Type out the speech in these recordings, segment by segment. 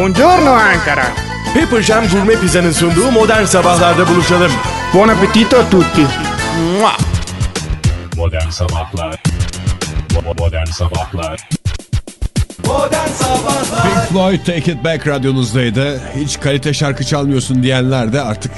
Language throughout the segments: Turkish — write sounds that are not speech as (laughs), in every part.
Buongiorno Ankara. Pepper Jam Gourmet Pizza'nın sunduğu modern sabahlarda buluşalım. Buon appetito a tutti. Mua! Modern Sabahlar Bo- Modern Sabahlar Pink Floyd Take It Back radyonuzdaydı. Hiç kalite şarkı çalmıyorsun diyenler de artık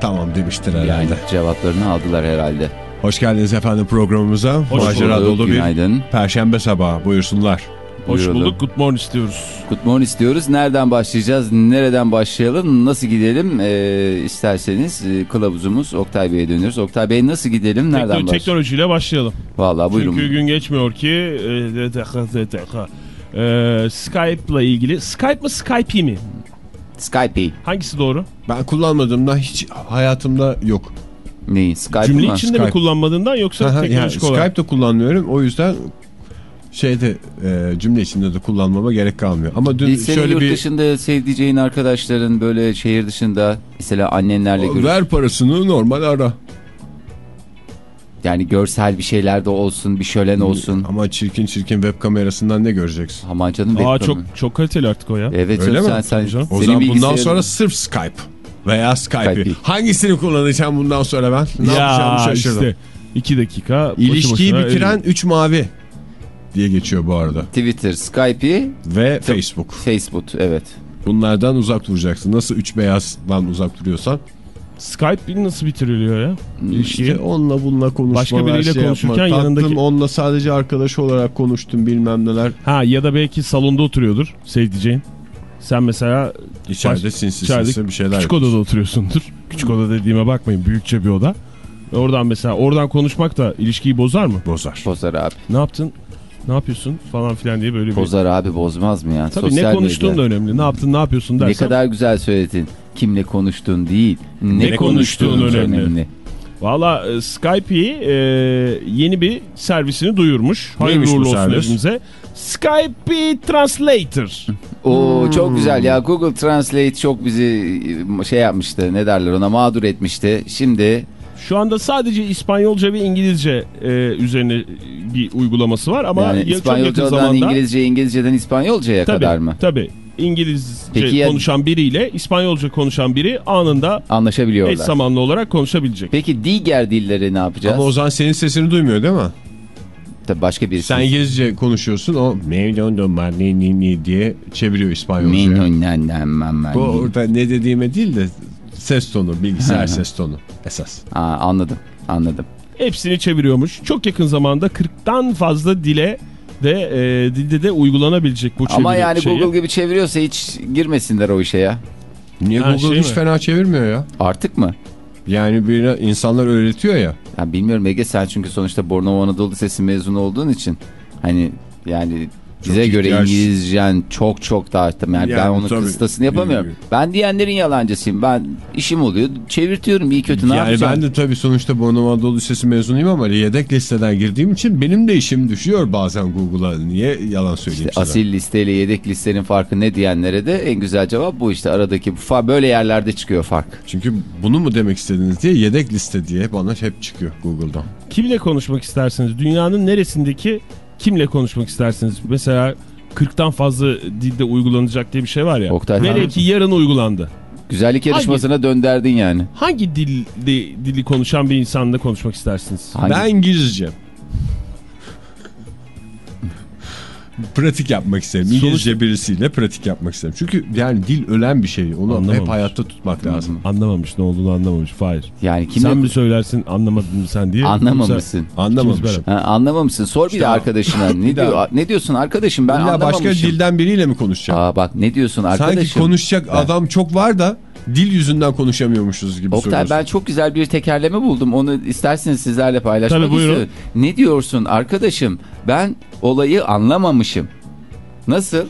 tamam demiştir herhalde. Yani cevaplarını aldılar herhalde. Hoş geldiniz efendim programımıza. Hoş Macera bulduk, dolu bir günaydın. perşembe sabahı buyursunlar. Hoş Buyurun. bulduk. Good morning istiyoruz. Good morning istiyoruz. Nereden başlayacağız? Nereden başlayalım? Nasıl gidelim? Ee, isterseniz e, kılavuzumuz Oktay Bey'e dönüyoruz. Oktay Bey nasıl gidelim? Nereden başlayalım? teknolojiyle başlayalım. Valla buyurun. Çünkü gün geçmiyor ki e, DTK, DTK, e, Skype'la ilgili. Skype mı Skype mi? Skype. Hangisi doğru? Ben kullanmadığımda hiç hayatımda yok. Neyi? Skype Cümle mı? içinde mi Skype. kullanmadığından yoksa Aha, yani teknolojik olarak? Skype'da kullanmıyorum. O yüzden şeyde e, cümle içinde de kullanmama gerek kalmıyor. Ama dün senin şöyle yurt bir dışında sevdiceğin arkadaşların böyle şehir dışında mesela annenlerle görüş. ver parasını normal ara. Yani görsel bir şeyler de olsun, bir şölen olsun. Ama çirkin çirkin web kamerasından ne göreceksin? Aman canım Aa çok çok kaliteli artık o ya. Evet Öyle canım, mi? sen, sen. O zaman bundan sonra sırf Skype veya Skype'i. Hangisini kullanacağım bundan sonra ben? Ne yapacağımı şaşırdım. işte iki dakika. boşu İlişkiyi bitiren 3 mavi diye geçiyor bu arada. Twitter, Skype'i, Ve Facebook. Facebook evet. Bunlardan uzak duracaksın. Nasıl 3 beyazdan uzak duruyorsan. Skype nasıl bitiriliyor ya? İlişkiyi. İşte onunla bununla konuşma. Başka biriyle şey konuşurken yapma. Yanındaki- onunla sadece arkadaş olarak konuştum bilmem neler. Ha ya da belki salonda oturuyordur sevdiceğin. Sen mesela İçeride Baş- sinsi içeride sinsi bir şeyler küçük yapıyorsun. odada oturuyorsundur. Küçük oda dediğime bakmayın büyükçe bir oda. Oradan mesela oradan konuşmak da ilişkiyi bozar mı? Bozar. Bozar abi. Ne yaptın? Ne yapıyorsun falan filan diye böyle bir... Bozar abi bozmaz mı ya? Tabii Sosyal ne konuştuğun medya. da önemli. Ne yaptın ne yapıyorsun dersen. Ne kadar güzel söyledin. Kimle konuştuğun değil. Ne, Ne konuştuğun, konuştuğun önemli. önemli. Valla e, Skype'i e, yeni bir servisini duyurmuş. Hayırlı bu uğurlu olsun hepimize. Skype Translator. Oo çok güzel ya. Google Translate çok bizi e, şey yapmıştı. Ne derler ona mağdur etmişti. Şimdi Şu anda sadece İspanyolca ve İngilizce e, üzerine bir uygulaması var ama yani ya- İspanyolcadan zamanda... İngilizce, İngilizceden İspanyolcaya Tabii, kadar mı? Tabii. İngilizce Peki ya- konuşan biriyle İspanyolca konuşan biri anında eş Anlaşabiliyorlar. zamanlı olarak konuşabilecek. Peki diğer dilleri ne yapacağız? Ama o zaman senin sesini duymuyor değil mi? Tabii başka birisi. Sen İngilizce konuşuyorsun o "Ni- diye çeviriyor. Minnonnen Bu orada ne dediğime değil de ses tonu, bilgisayar ses tonu esas. Aa, anladım. Anladım. Hepsini çeviriyormuş. Çok yakın zamanda 40'tan fazla dile de e, dilde de uygulanabilecek bu çeviri Ama yani şeyi. Google gibi çeviriyorsa hiç girmesinler o işe ya. Niye Ha, Google şey hiç mi? fena çevirmiyor ya? Artık mı? Yani birine insanlar öğretiyor ya. Ya bilmiyorum Ege sen çünkü sonuçta Bornova Anadolu Lisesi mezunu olduğun için hani yani bize göre ihtiyaç- İngilizcen çok çok daha yani, ben Yani onun tabii. kıstasını yapamıyorum. Bilmiyorum. Ben diyenlerin yalancısıyım. Ben işim oluyor çevirtiyorum iyi kötü ne yani yapacağım? ben de tabii sonuçta Bornova Anadolu Lisesi mezunuyum ama yedek listeden girdiğim için benim de işim düşüyor bazen Google'a. Niye yalan söyleyeyim İşte size? asil listeyle yedek listenin farkı ne diyenlere de en güzel cevap bu işte aradaki bu fa böyle yerlerde çıkıyor fark. Çünkü bunu mu demek istediniz diye yedek liste diye bana hep çıkıyor Google'dan. Kimle konuşmak istersiniz? Dünyanın neresindeki kimle konuşmak istersiniz? Mesela 40'tan fazla dilde uygulanacak diye bir şey var ya. Oktay Velev Hanım. ki yarın uygulandı. Güzellik yarışmasına dönderdin yani. Hangi dil, dili konuşan bir insanla konuşmak istersiniz? Hangi- Ben İngilizce. Pratik yapmak isterim. Sonuç- İngilizce birisiyle pratik yapmak isterim. Çünkü yani dil ölen bir şey. Onu Anlamamış. hep hayatta tutmak lazım. Anlamamış ne olduğunu anlamamış. Hayır. Yani kimle Sen mi söylersin anlamadın mı sen diye. anlamamışsın. Anlamamışım. Ha, anlamamışsın. Sor bir de arkadaşına. (laughs) Ne diyor? Ne diyorsun arkadaşım? Ben İlla anlamamışım. başka dilden biriyle mi konuşacağım? Aa bak ne diyorsun arkadaşım? Sanki konuşacak Ben- adam çok var da dil yüzünden konuşamıyormuşuz gibi Oktay ben çok güzel bir tekerleme buldum. Onu isterseniz sizlerle paylaşmak Tabii, buyurun. istiyorum. Ne diyorsun arkadaşım? Ben olayı anlamamışım. Nasıl?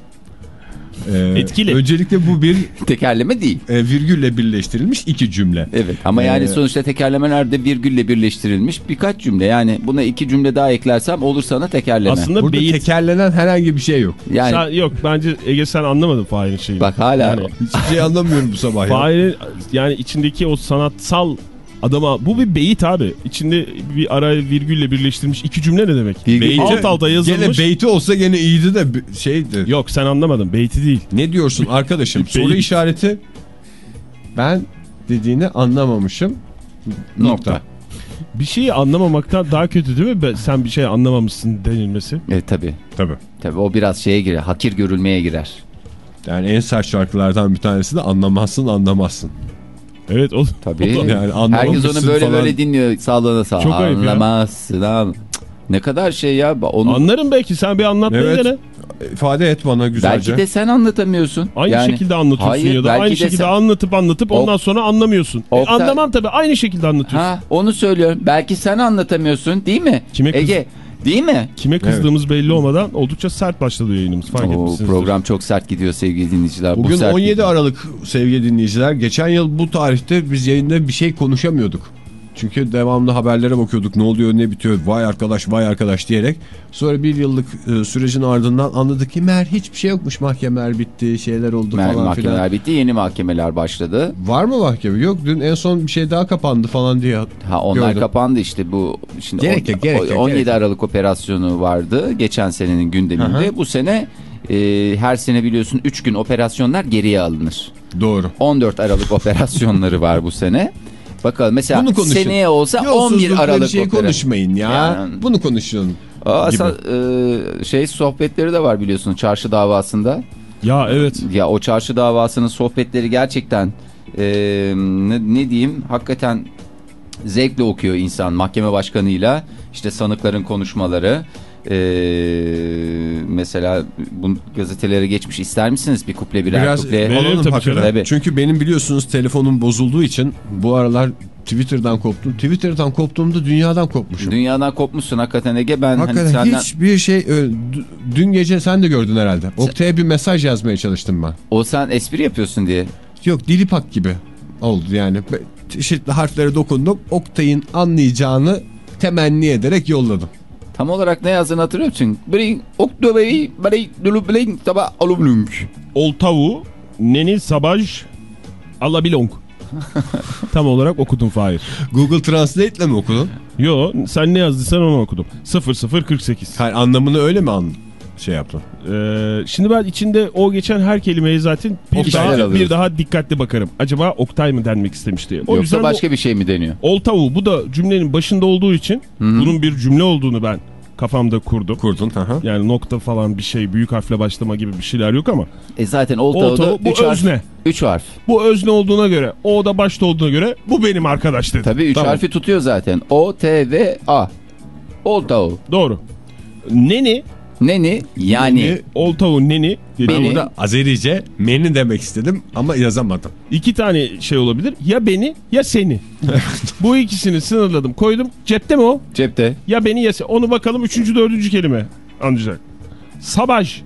Ee, Etkili. Öncelikle bu bir (laughs) Tekerleme değil. e, virgülle birleştirilmiş iki cümle. Evet ama yani Ee, sonuçta tekerlemelerde virgülle birleştirilmiş birkaç cümle. Yani buna iki cümle daha eklersem olur sana tekerleme. Aslında Burada beyit. tekerlenen herhangi bir şey yok. yani Sen- yok bence Ege sen anlamadın Fahir'in şeyini. bak hala Yani, Hiçbir şey anlamıyorum bu sabah ya. Fahir'in yani içindeki o sanatsal Adama bu bir beyit abi. İçinde bir ara virgülle birleştirilmiş iki cümle ne demek? Virgül- alt alta yazılmış. Gene beyti olsa gene iyiydi de şeydi. Yok sen anlamadın. Beyti değil. Ne diyorsun arkadaşım? (laughs) Soru işareti. Ben dediğini anlamamışım. Nokta. Bir şeyi anlamamaktan daha kötü değil mi? Sen bir şey anlamamışsın denilmesi. E, tabii. Tabii. Tabii o biraz şeye girer. Hakir görülmeye girer. Yani en sert şarkılardan bir tanesi de anlamazsın anlamazsın. Evet o. Tabii. o da- Yani Herkes onu böyle falan. böyle dinliyor. Sağlığına sağ. Çok ayıp ya. Anlamazsın. an- Cık, Ne kadar şey ya. Onu Anlarım belki sen bir anlatmayı Evet. dene. İfade et bana güzelce. belki de sen anlatamıyorsun. Aynı Yani- şekilde anlatıyorsun Hayır, ya da aynı de şekilde sen- anlatıp anlatıp ondan sonra anlamıyorsun. E, Oktay- anlamam tabii aynı şekilde anlatıyorsun. Ha onu söylüyorum. Belki sen anlatamıyorsun değil mi? Kime kız- Ege değil mi? Kime kızdığımız belli olmadan oldukça sert başladı yayınımız fark O etmişsinizdir. program çok sert gidiyor sevgili dinleyiciler. Bu Bugün sert 17 gidiyor. Aralık sevgili dinleyiciler. Geçen yıl bu tarihte biz yayında bir şey konuşamıyorduk. Çünkü devamlı haberlere bakıyorduk ne oluyor ne bitiyor vay arkadaş vay arkadaş diyerek. Sonra bir yıllık e, sürecin ardından anladık ki meğer hiçbir şey yokmuş mahkemeler bitti şeyler oldu Mer- falan mahkemeler filan. bitti yeni mahkemeler başladı. Var mı mahkeme? Yok dün en son bir şey daha kapandı falan diye Ha onlar gördüm. kapandı işte bu şimdi Gerek on- yok, gerek yok, 17 gerek. Aralık operasyonu vardı geçen senenin gündeminde. Hı hı. Bu sene e, her sene biliyorsun 3 gün operasyonlar geriye alınır. Doğru. 14 Aralık (laughs) operasyonları var bu sene. Bakalım mesela Bunu konuşun. seneye olsa 11 Yolsuzlukları Aralık şeyi konuşmayın ya. Yani- Bunu konuşalım. Aa, gibi. e, şey sohbetleri de var biliyorsun çarşı davasında. Ya evet. Ya o çarşı davasının sohbetleri gerçekten e, ne, ne diyeyim hakikaten zevkle okuyor insan mahkeme başkanıyla işte sanıkların konuşmaları e, mesela bu gazetelere geçmiş ister misiniz bir kuple birer Biraz kuple Verelim alalım tabii canım. Çünkü benim biliyorsunuz telefonum bozulduğu için bu aralar Twitter'dan koptum. Twitter'dan koptuğumda dünyadan kopmuşum. dünyadan kopmuşsun hakikaten Ege ben Hakikaten hani senden hiçbir şey dün gece sen de gördün herhalde. Oktay'a bir mesaj yazmaya çalıştım ben. o sen espri yapıyorsun diye Yok dilipak gibi oldu yani. Çeşitli harflere dokundum. Oktay'ın anlayacağını temenni ederek yolladım. Tam olarak ne yazdığını hatırlıyor musun? Bring Oktober'i bring Dulublink taba alublunk. Oltavu, Neni Sabaj, Alabilong. (laughs) Tam olarak okudum Fahir. Google Translate ile mi okudun? Yo sen ne yazdıysan onu okudum. 0048. Hayır anlamını öyle mi an şey yaptın? Ee, şimdi ben içinde o geçen her kelimeye zaten bir Oktay daha, alıyoruz. bir daha dikkatli bakarım. Acaba Oktay mı denmek istemişti? O Yoksa başka bir şey mi deniyor? bu Oltavu bu da cümlenin başında olduğu için bunun bir cümle olduğunu ben kafamda kurdum. Kurdun. Hı hı. Yani nokta falan bir şey büyük harfle başlama gibi bir şeyler yok ama E zaten bu 3 harf. özne. 3 harf. bu özne olduğuna göre o da başta olduğuna göre bu benim arkadaş dedi. Tabii 3 Tamam. harfi tutuyor zaten. O, T, V, A. Town. Doğru. Neni, Neni? Yani. Neni. Oltavu Neni dedi. Beni- Burada Azerice meni demek istedim ama yazamadım. İki tane şey olabilir. Ya beni ya seni. (laughs) Bu ikisini sınırladım koydum. Cepte mi o? Cepte. Ya beni ya seni. Onu bakalım üçüncü dördüncü kelime ancak. Sabaj.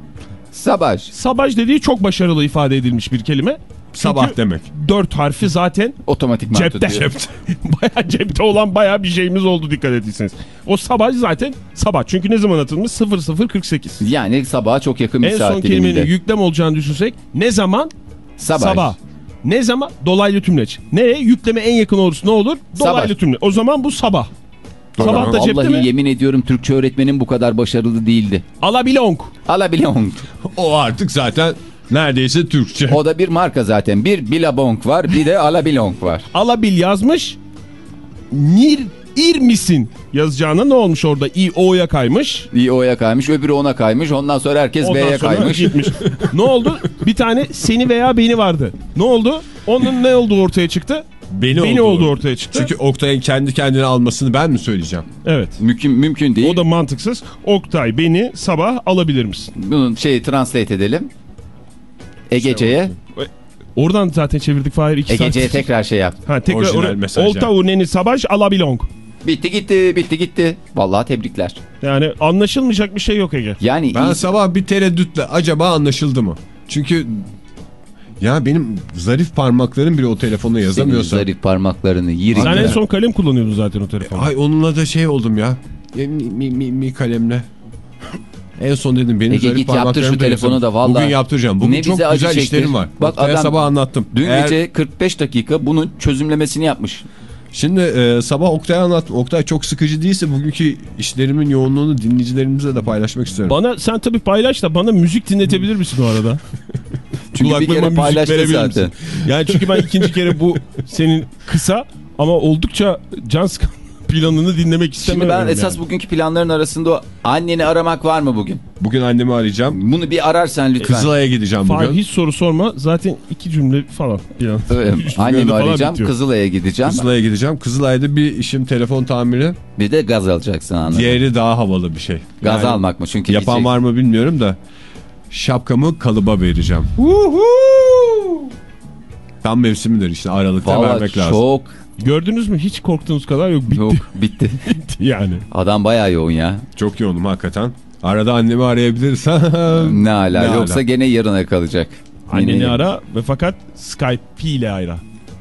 Sabaj. Sabaj dediği çok başarılı ifade edilmiş bir kelime. Sabah Çünkü demek. Dört harfi zaten Otomatik cepte. tutuyor. (laughs) baya cepte olan baya bir şeyimiz oldu dikkat ettiyseniz. O sabaj zaten sabah. Çünkü ne zaman atılmış? 0048. Yani sabaha çok yakın bir En saat son diliminde. kelimenin yüklem olacağını düşünsek ne zaman? Sabaj. Sabah. Ne zaman? Dolaylı tümleç. Nereye? Yükleme en yakın olursa ne olur? Dolaylı Sabah. tümleç. O zaman bu sabah. Sabah da cepte Vallahi mi? yemin ediyorum Türkçe öğretmenim bu kadar başarılı değildi. Alabilong. Alabilong. O artık zaten neredeyse Türkçe. O da bir marka zaten. Bir Billabong var bir de Alabilong var. (laughs) Alabil yazmış. Nir ir misin yazacağına ne olmuş orada? İ O'ya kaymış. İyi O'ya kaymış öbürü ona kaymış ondan sonra herkes B'ye kaymış. gitmiş. (laughs) ne oldu? Bir tane seni veya beni vardı. Ne oldu? Onun ne olduğu ortaya çıktı? Beni, Beni oldu. olduğu ortaya çıktı. Çünkü Oktay'ın kendi kendine almasını ben mi söyleyeceğim? Evet. Mümkün, mümkün değil. O da mantıksız. Oktay beni sabah alabilir misin? Bunun şeyi translate edelim. Egece'ye. Oradan zaten çevirdik Fahir 2 saat. Egece'ye tekrar şey yap. Ha, tekrar Orijinal oraya. mesaj Olta uneni sabaj alabilong. Bitti gitti bitti gitti. Vallahi tebrikler. Yani anlaşılmayacak bir şey yok Ege. Yani Ben iyi- sabah bir tereddütle acaba anlaşıldı mı? Çünkü ya benim zarif parmaklarım bile o telefonu senin yazamıyorsa. zarif parmaklarını yiri. Sen en son kalem kullanıyordun zaten o telefonda. Ay onunla da şey oldum ya. Ya, Mi, mi, mi, mi kalemle. En son dedim benim Ege git yaptır şu telefonu da vallahi. Bugün yaptıracağım. Bugün Ne çok bize güzel çektir. işlerim var. Bak Oktay'a adam sabah anlattım. Dün Eğer gece 45 dakika bunun çözümlemesini yapmış. Şimdi e, sabah Oktay anlat. Oktay çok sıkıcı değilse bugünkü işlerimin yoğunluğunu dinleyicilerimizle de paylaşmak istiyorum. Bana sen tabii paylaş da bana müzik dinletebilir misin o arada? (laughs) Çünkü bir Kulaklığıma kere müzik paylaştı verebilir zaten. misin? Yani çünkü ben ikinci kere bu senin kısa ama oldukça can sıkan planını dinlemek istemiyorum. Şimdi ben yani. esas bugünkü planların arasında anneni aramak var mı bugün? Bugün annemi arayacağım. Bunu bir ararsan lütfen. Kızılay'a gideceğim Fahir bugün. hiç soru sorma. Zaten iki cümle falan. plan. (laughs) Öyle. Cümlede Annemi falan arayacağım. Kızılay'a gideceğim. Kızılay'a gideceğim. Kızılay'da bir işim telefon tamiri. Bir de gaz alacaksın anladın. Diğeri daha havalı bir şey. Gaz Yani almak mı? Çünkü Yapan gidecek- var mı bilmiyorum da. Şapkamı kalıba vereceğim. Tam mevsimidir işte Aralıkta Vallahi vermek lazım. çok Gördünüz mü? Hiç korktuğunuz kadar yok. Bitti yok (laughs) bitti. yani. Adam bayağı yoğun ya. Çok yoğunum hakikaten. Arada annemi arayabilirsem. (laughs) Ne ala. Ne Yoksa ala. gene yarına kalacak. Anneni Yine- ara ve fakat Skype ile ara.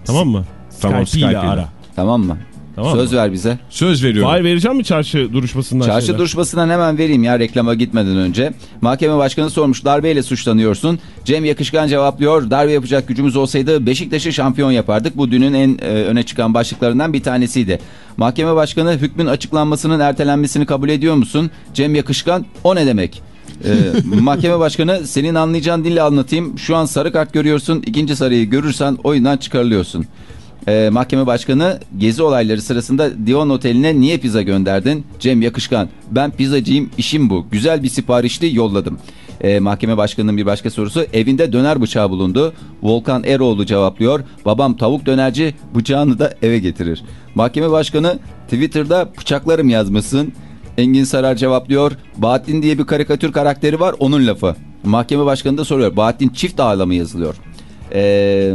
Tamam mı? Tamam, Skype Skype ile. ara. Tamam mı? Tamam Söz mı? ver bize. Söz veriyorum. Fahir vereceğim mi çarşı duruşmasından Çarşı şeyler? duruşmasından hemen vereyim ya reklama gitmeden önce. Mahkeme başkanı sormuş darbeyle suçlanıyorsun. Cem Yakışkan cevaplıyor. Darbe yapacak gücümüz olsaydı Beşiktaş'ı şampiyon yapardık. Bu dünün en e, öne çıkan başlıklarından bir tanesiydi. Mahkeme başkanı hükmün açıklanmasının ertelenmesini kabul ediyor musun? Cem Yakışkan o ne demek? Ee, (laughs) mahkeme başkanı senin anlayacağın dille anlatayım. Şu an sarı kart görüyorsun. İkinci sarıyı görürsen oyundan çıkarılıyorsun. Ee, mahkeme başkanı gezi olayları sırasında Divan Oteli'ne niye pizza gönderdin? Cem Yakışkan ben pizzacıyım işim bu. Güzel bir siparişli yolladım. Ee, mahkeme başkanının bir başka sorusu evinde döner bıçağı bulundu. Volkan Eroğlu cevaplıyor. Babam tavuk dönerci bıçağını da eve getirir. Mahkeme başkanı Twitter'da bıçaklarım yazmasın. Engin Sarar cevaplıyor. Bahattin diye bir karikatür karakteri var onun lafı. Mahkeme başkanı da soruyor. Bahattin çift ağla mı yazılıyor? Ee,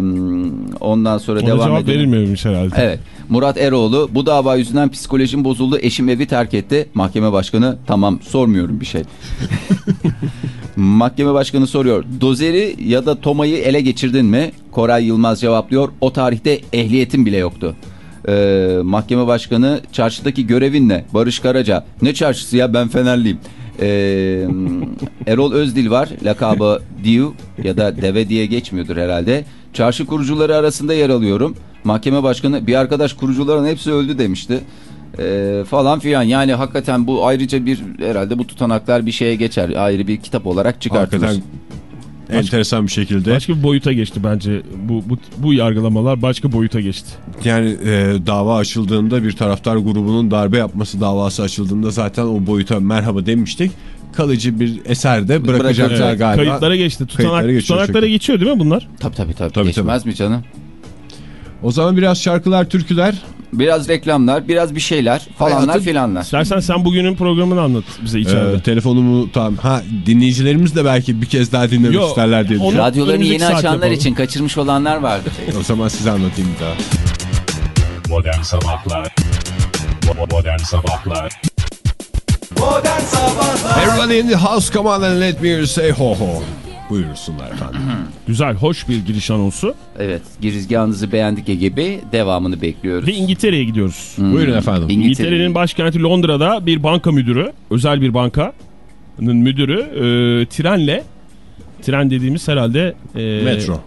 ondan sonra Ona devam cevap edelim. verilmiyormuş herhalde. Evet. Murat Eroğlu bu dava yüzünden psikolojim bozuldu. Eşim evi terk etti. Mahkeme başkanı tamam sormuyorum bir şey. (laughs) Mahkeme başkanı soruyor. Dozeri ya da Toma'yı ele geçirdin mi? Koray Yılmaz cevaplıyor. O tarihte ehliyetim bile yoktu. Ee, mahkeme başkanı çarşıdaki görevin ne? Barış Karaca. Ne çarşısı ya ben Fenerliyim. Ee, (laughs) Erol Özdil var. Lakabı Diu ya da Deve diye geçmiyordur herhalde. Çarşı kurucuları arasında yer alıyorum. Mahkeme başkanı bir arkadaş kurucuların hepsi öldü demişti. Ee, falan filan yani hakikaten bu ayrıca bir herhalde bu tutanaklar bir şeye geçer. Ayrı bir kitap olarak çıkartılır. Hakikaten enteresan bir şekilde. Başka bir boyuta geçti bence. Bu, bu, bu yargılamalar başka boyuta geçti. Yani e, dava açıldığında bir taraftar grubunun darbe yapması davası açıldığında zaten o boyuta merhaba demiştik. Kalıcı bir eserde bırakacaklar Bırakacak. galiba. Kayıtlara geçti. Tutanak, Kayıtlara geçiyor tutanaklara çünkü. geçiyor değil mi bunlar? Tabii tabii tabii. Tabii, Geçmez mi canım? O zaman biraz şarkılar, türküler. Biraz reklamlar, biraz bir şeyler falanlar Hayatın- filanlar. İstersen sen bugünün programını anlat bize içeride. Ee, telefonumu tam ha dinleyicilerimiz de belki bir kez daha dinlemek Yo, isterler diye onu- düşünüyorum. Radyolarını yeni açanlar yapalım. için kaçırmış olanlar vardır. O zaman size anlatayım daha. Modern Sabahlar Bo- Modern Sabahlar Everybody in the house come on and let me say ho ho. Buyursunlar efendim. Güzel, hoş bir giriş anonsu. Evet, girizgahınızı beğendik Ege Bey. Devamını bekliyoruz. Ve İngiltere'ye gidiyoruz. Buyurun efendim. İngiltere- İngiltere'nin başkenti Londra'da bir banka müdürü, özel bir bankanın müdürü e, trenle, tren dediğimiz herhalde e, Metro.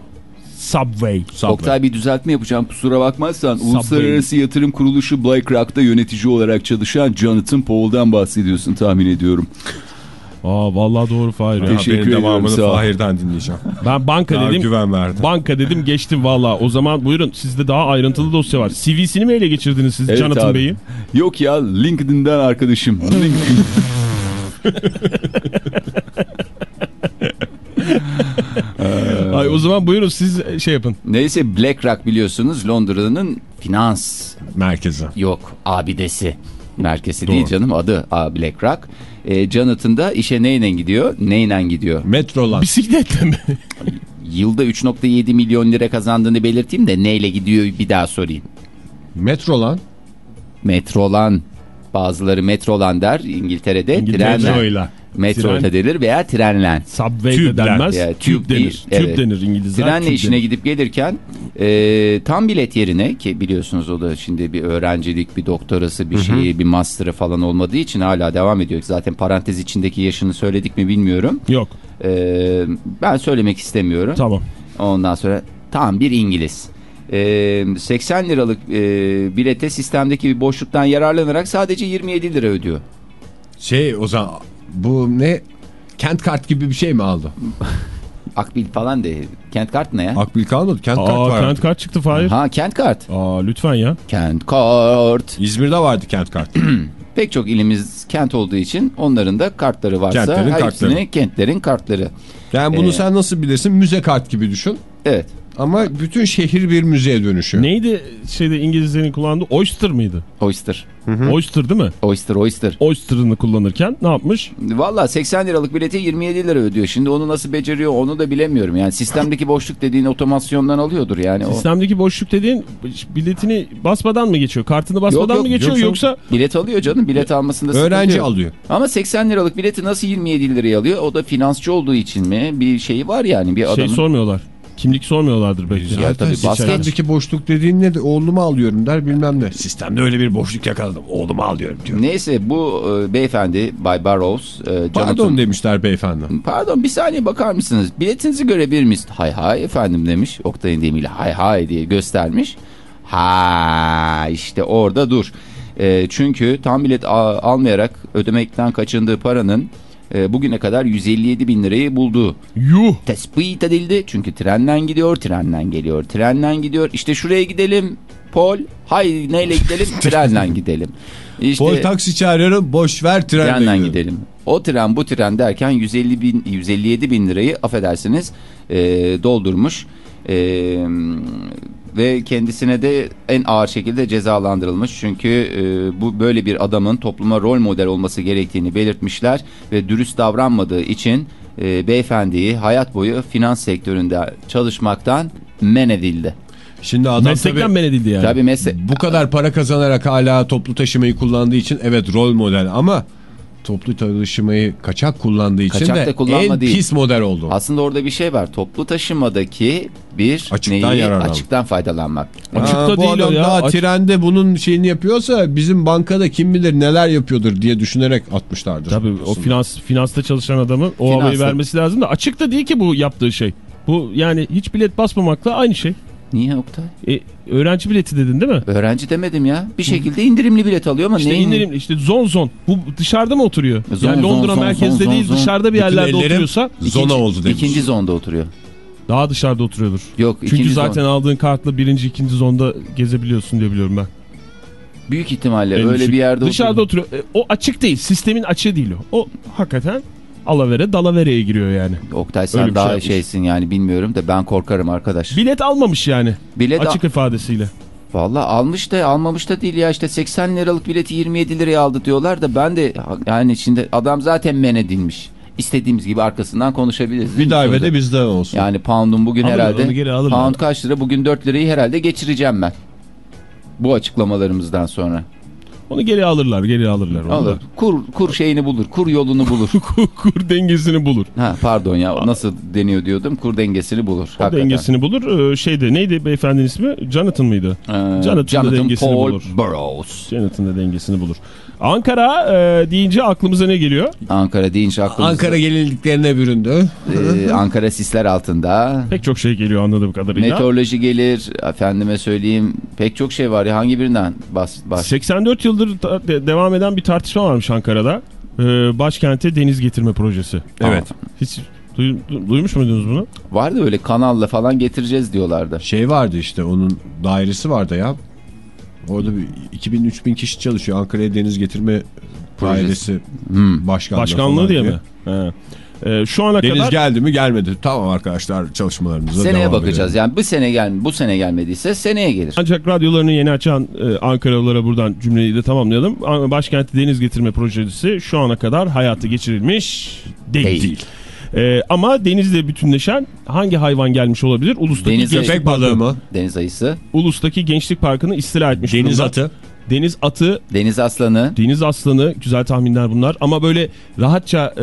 Subway. Subway. Oktay bir düzeltme yapacağım kusura bakmazsan. Subway. Uluslararası Yatırım Kuruluşu BlackRock'ta yönetici olarak çalışan Jonathan Powell'dan bahsediyorsun tahmin ediyorum. Aa vallahi doğru Fahir. Teşekkür benim devamını. Fahir'den dinleyeceğim. Ben banka Daha dedim. güven verdi. Banka dedim geçtim valla. O zaman buyurun sizde daha ayrıntılı dosya var. CV'sini mi ele geçirdiniz siz Evet Jonathan abi. Bey'in? Yok ya LinkedIn'den arkadaşım. LinkedIn. (laughs) Ay o zaman buyurun siz şey yapın. Neyse BlackRock biliyorsunuz Londra'nın finans Merkeze. yok abidesi. Merkezi değil canım adı A BlackRock. E, Jonathan da işe neyle gidiyor? Neyle gidiyor? Metrolar. Bisikletle mi? Yılda 3.7 milyon lira kazandığını belirteyim de neyle gidiyor bir daha sorayım. Metrolan. Metrolan. Bazıları metrolan der İngiltere'de. trenle. Metro Tren. da denir veya trenlen. Subway de Tübler. denmez. Ya, tüb tüb denir. evet. denir İngilizler. Trenle işine denir. gidip gelirken e, tam bilet yerine ki biliyorsunuz o da şimdi bir öğrencilik, bir doktorası, bir şeyi, bir master'ı falan olmadığı için hala devam ediyor. Zaten parantez içindeki yaşını söyledik mi bilmiyorum. Yok E, ben söylemek istemiyorum. tamam. Ondan sonra tam bir İngiliz. Ee, 80 liralık e, bilete sistemdeki bir boşluktan yararlanarak sadece 27 lira ödüyor. Şey o zaman bu ne? Kent kart gibi bir şey mi aldı? (laughs) Akbil falan değil. Kent kart ne ya? Akbil kalmadı. Kent kart Aa, var. kent kart çıktı Fahir. Ha kent kart. Aa, lütfen ya. Kent kart. İzmir'de vardı kent kart. (clears throat) Pek çok ilimiz kent olduğu için onların da kartları varsa Kentlerin kartları. kentlerin kartları. Yani bunu Ee, sen nasıl bilirsin? Müze kart gibi düşün. Evet. Ama bütün şehir bir müzeye dönüşüyor. Neydi şeyde İngilizlerin kullandığı? Oyster mıydı? Oyster. Oyster değil mi? Oyster, oyster. Oyster'ını kullanırken ne yapmış? Valla 80 liralık bileti 27 lira ödüyor. Şimdi onu nasıl beceriyor onu da bilemiyorum. Yani sistemdeki boşluk dediğin otomasyondan alıyordur yani. O. Sistemdeki boşluk dediğin biletini basmadan mı geçiyor? Kartını basmadan Yok, yok, mı geçiyor yok, yoksa Bilet alıyor canım. Bilet almasında sıkıntı Öğrenci yok. alıyor. Ama 80 liralık bileti nasıl 27 liraya alıyor? O da finansçı olduğu için mi? Bir şeyi var yani bir şey adamın. sormuyorlar. Kimlik sormuyorlardır belki. Ya tabii, basket. Sistemdeki boşluk dediğin ne? Oğlumu alıyorum der bilmem ne. Sistemde öyle bir boşluk yakaladım. Oğlumu alıyorum diyor. Neyse bu e, beyefendi Bay Barrows. E, Pardon Jonathan- demişler beyefendi. Pardon bir saniye bakar mısınız? Biletinizi görebilir miyiz? Hay hay efendim demiş. Oktay'ın deyimiyle hay hay diye göstermiş. Ha işte orada dur. E, çünkü tam bilet almayarak ödemekten kaçındığı paranın e, bugüne kadar 157 bin lirayı bulduğu Yuh! tespit edildi. Çünkü trenden gidiyor, trenden geliyor, trenden gidiyor. İşte şuraya gidelim Pol. Hay neyle gidelim? (laughs) trenden gidelim. İşte Pol taksi çağırıyorum boş ver trenle trenden gidelim. gidelim. O tren bu tren derken 150 bin, 157 bin lirayı affedersiniz e, doldurmuş. E, ve kendisine de en ağır şekilde cezalandırılmış. Çünkü e, bu böyle bir adamın topluma rol model olması gerektiğini belirtmişler ve dürüst davranmadığı için e, beyefendiyi hayat boyu finans sektöründe çalışmaktan men edildi. Şimdi adam Meslekten tabii men edildi yani. Tabii meslek bu kadar para kazanarak hala toplu taşımayı kullandığı için evet rol model ama toplu taşımayı kaçak kullandığı için Kaçak de en değil. pis model oldu. aslında orada bir şey var. Toplu taşımadaki bir Açıktan neyi yararlanmak. açıktan faydalanmak. Açıkta Aa, bu değil o adam ya. daha Aç- trende bunun şeyini yapıyorsa bizim bankada kim bilir neler yapıyordur diye düşünerek atmışlardır. Tabii o finans finansta çalışan adamın o Finansta. havayı vermesi lazım da açık da değil ki bu yaptığı şey. Bu yani hiç bilet basmamakla aynı şey. Niye Oktay? E, öğrenci bileti dedin değil mi? Öğrenci demedim ya. Bir şekilde indirimli bilet alıyor ama İşte neyin- indirim işte zon zon. Bu dışarıda mı oturuyor? Zon, yani Londra zon, merkezde zon, değil zon. dışarıda bir yerlerde oturuyorsa zona oldu demiş. İkinci zonda oturuyor. daha dışarıda oturuyordur. Yok Çünkü ikinci zaten zon. aldığın kartla birinci ikinci zonda gezebiliyorsun diye biliyorum ben. Büyük ihtimalle En öyle düşük. bir yerde Dışarıda oturuyor. oturuyor. E, o açık değil. Sistemin açığı değil o. O hakikaten alavere dalavereye giriyor yani. Oktay sen Öyle şey daha yapmış. şeysin yani bilmiyorum da ben korkarım arkadaş. Bilet almamış yani. Bilet Açık ifadesiyle. Valla almış da almamış da değil ya işte 80 liralık bileti 27 liraya aldı diyorlar da ben de yani şimdi adam zaten men edilmiş. İstediğimiz gibi arkasından konuşabiliriz. Bir daha Sözde. de bizde olsun. Yani pound'un bugün Alırlar, herhalde geri pound kaç lira bugün 4 lirayı herhalde geçireceğim ben. Bu açıklamalarımızdan sonra. Onu geri alırlar, geri alırlar. onu Alır. da. Kur, kur şeyini bulur. Kur yolunu bulur. (laughs) kur, kur dengesini bulur. ha pardon ya nasıl deniyor diyordum. Kur dengesini bulur. O Hakikaten. dengesini bulur. Ee, şeyde neydi beyefendinin ismi? Jonathan mıydı? Ee, Jonathan da dengesini Paul bulur. Burroughs. Jonathan da dengesini bulur. Ankara e, deyince aklımıza ne geliyor? Ankara deyince aklımızda. Ankara gelinliklerine büründü. Ee, Ankara sisler altında. Pek çok şey geliyor anladığım kadarıyla. Meteoroloji gelir. Efendime söyleyeyim. Pek çok şey var ya. Hangi birinden bahs bahs 84 yıldır de- devam eden bir tartışma varmış Ankara'da. Ee, başkente deniz getirme projesi. Evet. Hiç duy- du- duymuş muydunuz bunu? Vardı öyle kanalla falan getireceğiz diyorlardı. Şey vardı işte onun dairesi vardı ya. Orada bir 2000-3000 kişi çalışıyor. Ankara'ya deniz getirme dairesi Hmm. başkanlığı, Başkanlığı diye diye. mi? He. Ee, şu ana Deniz kadar geldi mi gelmedi. Tamam arkadaşlar çalışmalarımıza Seneye devam bakacağız. edelim. Yani bu sene gel bu sene gelmediyse seneye gelir. ancak radyolarını yeni açan e, Ankaralılara buradan cümleyi de tamamlayalım. Başkenti deniz getirme projesi şu ana kadar hayata geçirilmiş değil. Değil. Ee, ama denizle bütünleşen hangi hayvan gelmiş olabilir? Ulustaki, Deniz gençlik, Köpek balığı mı? Deniz ayısı, Ulustaki Gençlik Parkı'nı istila etmiş. Deniz durumda. atı. Deniz atı, deniz aslanı, deniz aslanı güzel tahminler bunlar ama böyle rahatça e,